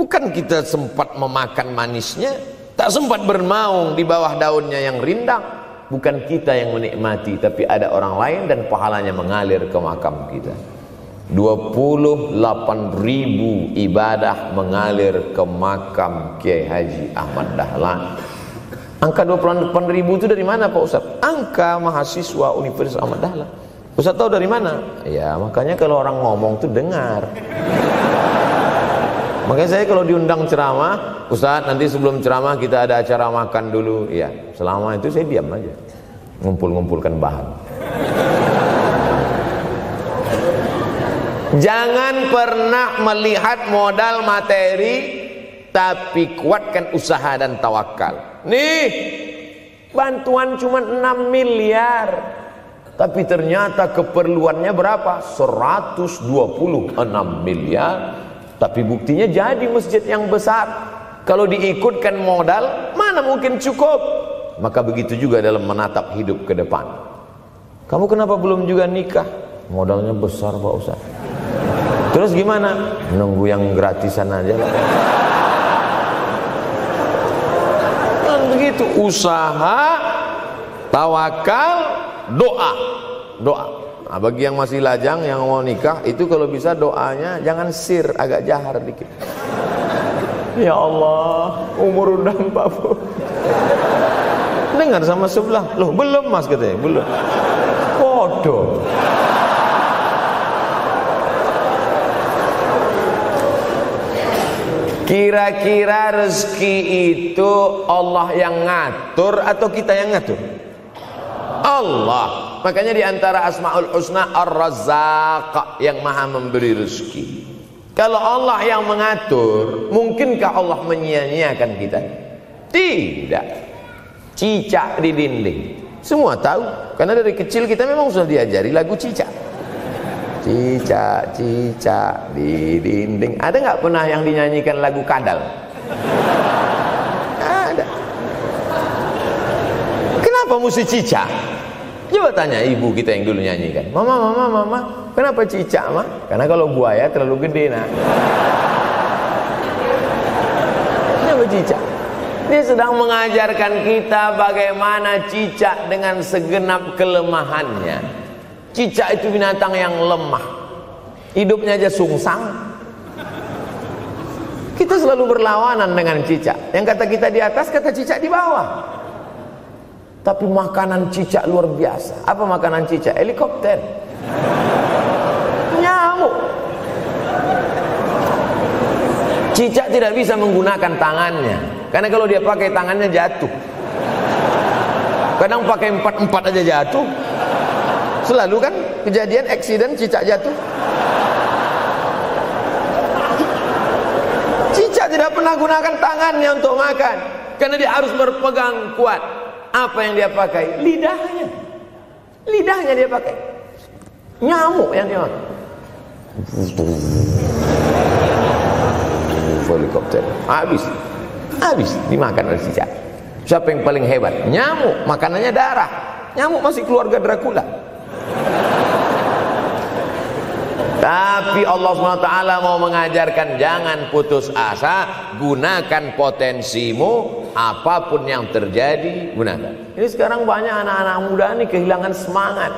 Bukan kita sempat memakan manisnya, tak sempat bermaung di bawah daunnya yang rindang. Bukan kita yang menikmati, tapi ada orang lain dan pahalanya mengalir ke makam kita. 28 ribu ibadah mengalir ke makam Kiai Haji Ahmad Dahlan Angka 28 ribu itu dari mana Pak Ustaz? Angka mahasiswa Universitas Ahmad Dahlan. Ustaz tahu dari mana? Ya makanya kalau orang ngomong tuh dengar. Makanya saya kalau diundang ceramah, Ustaz nanti sebelum ceramah kita ada acara makan dulu. Iya, selama itu saya diam aja. ngumpul-ngumpulkan bahan Jangan pernah melihat modal materi tapi kuatkan usaha dan tawakal. Nih, bantuan cuma 6 miliar. Tapi ternyata keperluannya berapa? 126 miliar. Tapi buktinya jadi masjid yang besar. Kalau diikutkan modal, mana mungkin cukup? Maka begitu juga dalam menatap hidup ke depan. Kamu kenapa belum juga nikah? Modalnya besar Pak Ustaz. Terus gimana? Nunggu yang gratisan aja lah. Kan begitu usaha, tawakal, doa. Doa. Nah, bagi yang masih lajang yang mau nikah itu kalau bisa doanya jangan sir, agak jahar dikit. Ya Allah, umur udah 40. Dengar sama sebelah. Loh, belum Mas katanya, belum. Bodoh. Kira-kira rezeki itu Allah yang ngatur atau kita yang ngatur? Allah. Makanya di antara Asmaul Husna Ar-Razzaq yang Maha memberi rezeki. Kalau Allah yang mengatur, mungkinkah Allah menyia-nyiakan kita? Tidak. Cicak di dinding. Semua tahu, karena dari kecil kita memang sudah diajari lagu cicak cicak cicak di dinding. Ada nggak pernah yang dinyanyikan lagu kadal? Ada. Kenapa mesti cicak? Coba tanya ibu kita yang dulu nyanyikan. Mama mama mama kenapa cicak mah karena kalau buaya terlalu gede nak. Kenapa cicak? Dia sedang mengajarkan kita bagaimana cicak dengan segenap kelemahannya Cicak itu binatang yang lemah. Hidupnya aja sungsang. Kita selalu berlawanan dengan cicak. Yang kata kita di atas, kata cicak di bawah. Tapi makanan cicak luar biasa. Apa makanan cicak? Helikopter. Nyamuk. Cicak tidak bisa menggunakan tangannya. Karena kalau dia pakai tangannya jatuh. Kadang pakai empat-empat aja jatuh. Selalu kan kejadian eksiden cicak jatuh. Cicak tidak pernah gunakan tangannya untuk makan karena dia harus berpegang kuat. Apa yang dia pakai? Lidahnya. Lidahnya dia pakai. Nyamuk yang dia makan. Helikopter. Habis. Habis dimakan oleh cicak. Siapa yang paling hebat? Nyamuk, makanannya darah. Nyamuk masih keluarga Dracula. Tapi Allah SWT mau mengajarkan jangan putus asa, gunakan potensimu, apa pun yang terjadi, gunakan. Ini sekarang banyak anak-anak muda ini kehilangan semangat.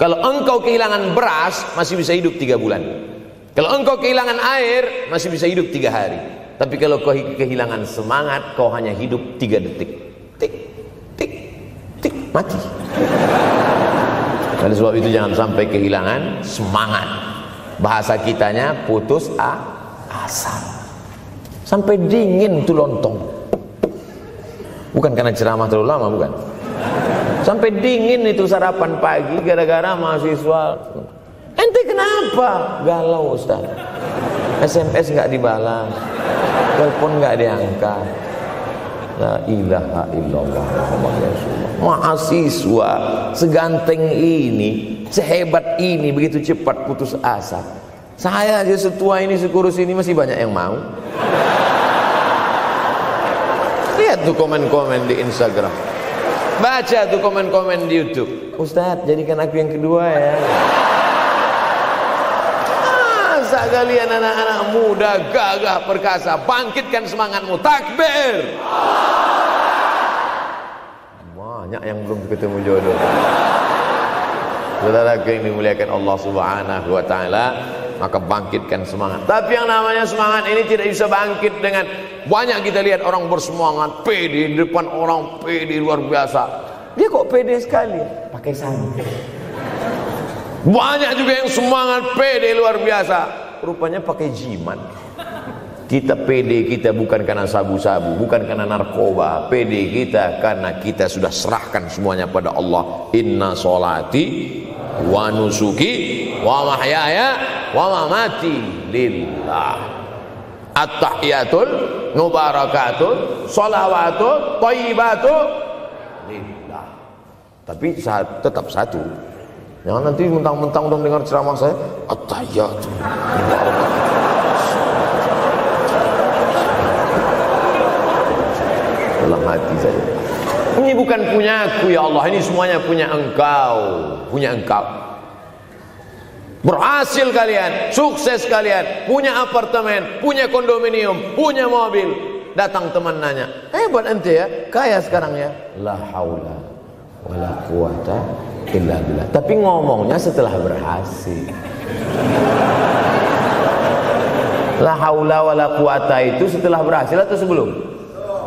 Kalau engkau kehilangan beras, masih bisa hidup tiga bulan. Kalau engkau kehilangan air, masih bisa hidup tiga hari. Tapi kalau kau kehilangan semangat, kau hanya hidup tiga detik. Tik, tik, tik, mati. Oleh sebab itu jangan sampai kehilangan semangat. Bahasa kitanya putus a, asa. Sampai dingin tuh lontong. Bukan karena ceramah terlalu lama, bukan. Sampai dingin itu sarapan pagi gara-gara mahasiswa. Ente kenapa? Galau Ustaz. SMS nggak dibalas. Telepon nggak diangkat. La ilaha illallah Muhammad mahasiswa seganteng ini, sehebat ini begitu cepat putus asa. Saya aja setua ini, sekurus ini masih banyak yang mau. Lihat tuh komen-komen di Instagram. Baca tuh komen-komen di YouTube. Ustadz, jadikan aku yang kedua ya. Masa kalian anak-anak muda gagah perkasa, bangkitkan semangatmu. Takbir. banyak yang belum ketemu jodoh. Saudara yang dimuliakan Allah Subhanahu wa taala, maka bangkitkan semangat. Tapi yang namanya semangat ini tidak bisa bangkit dengan banyak kita lihat orang bersemangat, pede di depan orang pede luar biasa. Dia kok pede sekali? Pakai sandal. Banyak juga yang semangat pede luar biasa, rupanya pakai jimat. Kita pede kita bukan karena sabu-sabu, bukan karena narkoba. Pede kita karena kita sudah serahkan semuanya pada Allah. Inna solati wa nusuki wa mahyaya wa mamati lillah. At-tahiyatul mubarakatul salawatut thayyibatu lillah. Tapi tetap satu. Jangan nanti mentang-mentang udah dengar ceramah saya at-tahiyatul hati saja. Ini bukan punya aku ya Allah, ini semuanya punya engkau, punya engkau. Berhasil kalian, sukses kalian, punya apartemen, punya kondominium, punya mobil. Datang teman nanya, hebat ente ya, kaya sekarang ya. La haula wala quwata illa billah. Tapi ngomongnya setelah berhasil. La haula wala quwata itu setelah berhasil atau sebelum?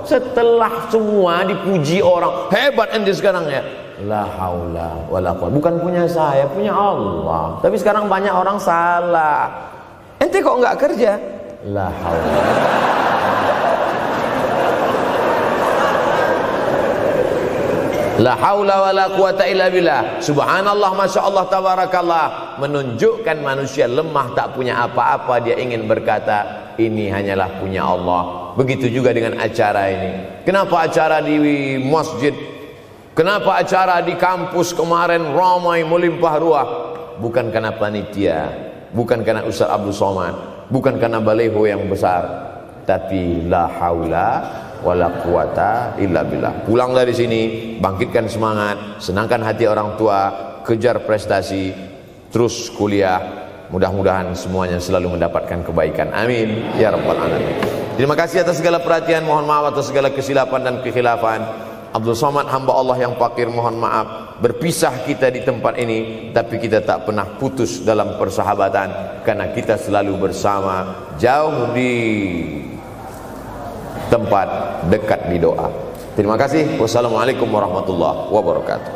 Setelah semua dipuji orang hebat ente sekarang ya. La haula wala quwwata. Bukan punya saya punya Allah. Tapi sekarang banyak orang salah. Ente kok nggak kerja? La haula. La haula wa la quwata illa billah. Subhanallah masyaallah tabarakallah. Menunjukkan manusia lemah tak punya apa-apa. Dia ingin berkata ini hanyalah punya Allah. Begitu juga dengan acara ini. Kenapa acara di masjid? Kenapa acara di kampus kemarin ramai melimpah ruah? Bukan karena panitia, bukan karena Ustaz Abdul Somad, bukan karena baleho yang besar, tapi la haula wala quwata illa billah. Pulang dari sini, bangkitkan semangat, senangkan hati orang tua, kejar prestasi, terus kuliah. Mudah-mudahan semuanya selalu mendapatkan kebaikan. Amin ya rabbal alamin. Terima kasih atas segala perhatian, mohon maaf atas segala kesilapan dan kekhilafan. Abdul Somad hamba Allah yang fakir mohon maaf berpisah kita di tempat ini tapi kita tak pernah putus dalam persahabatan karena kita selalu bersama jauh di tempat dekat di doa. Terima kasih. Wassalamualaikum warahmatullahi wabarakatuh.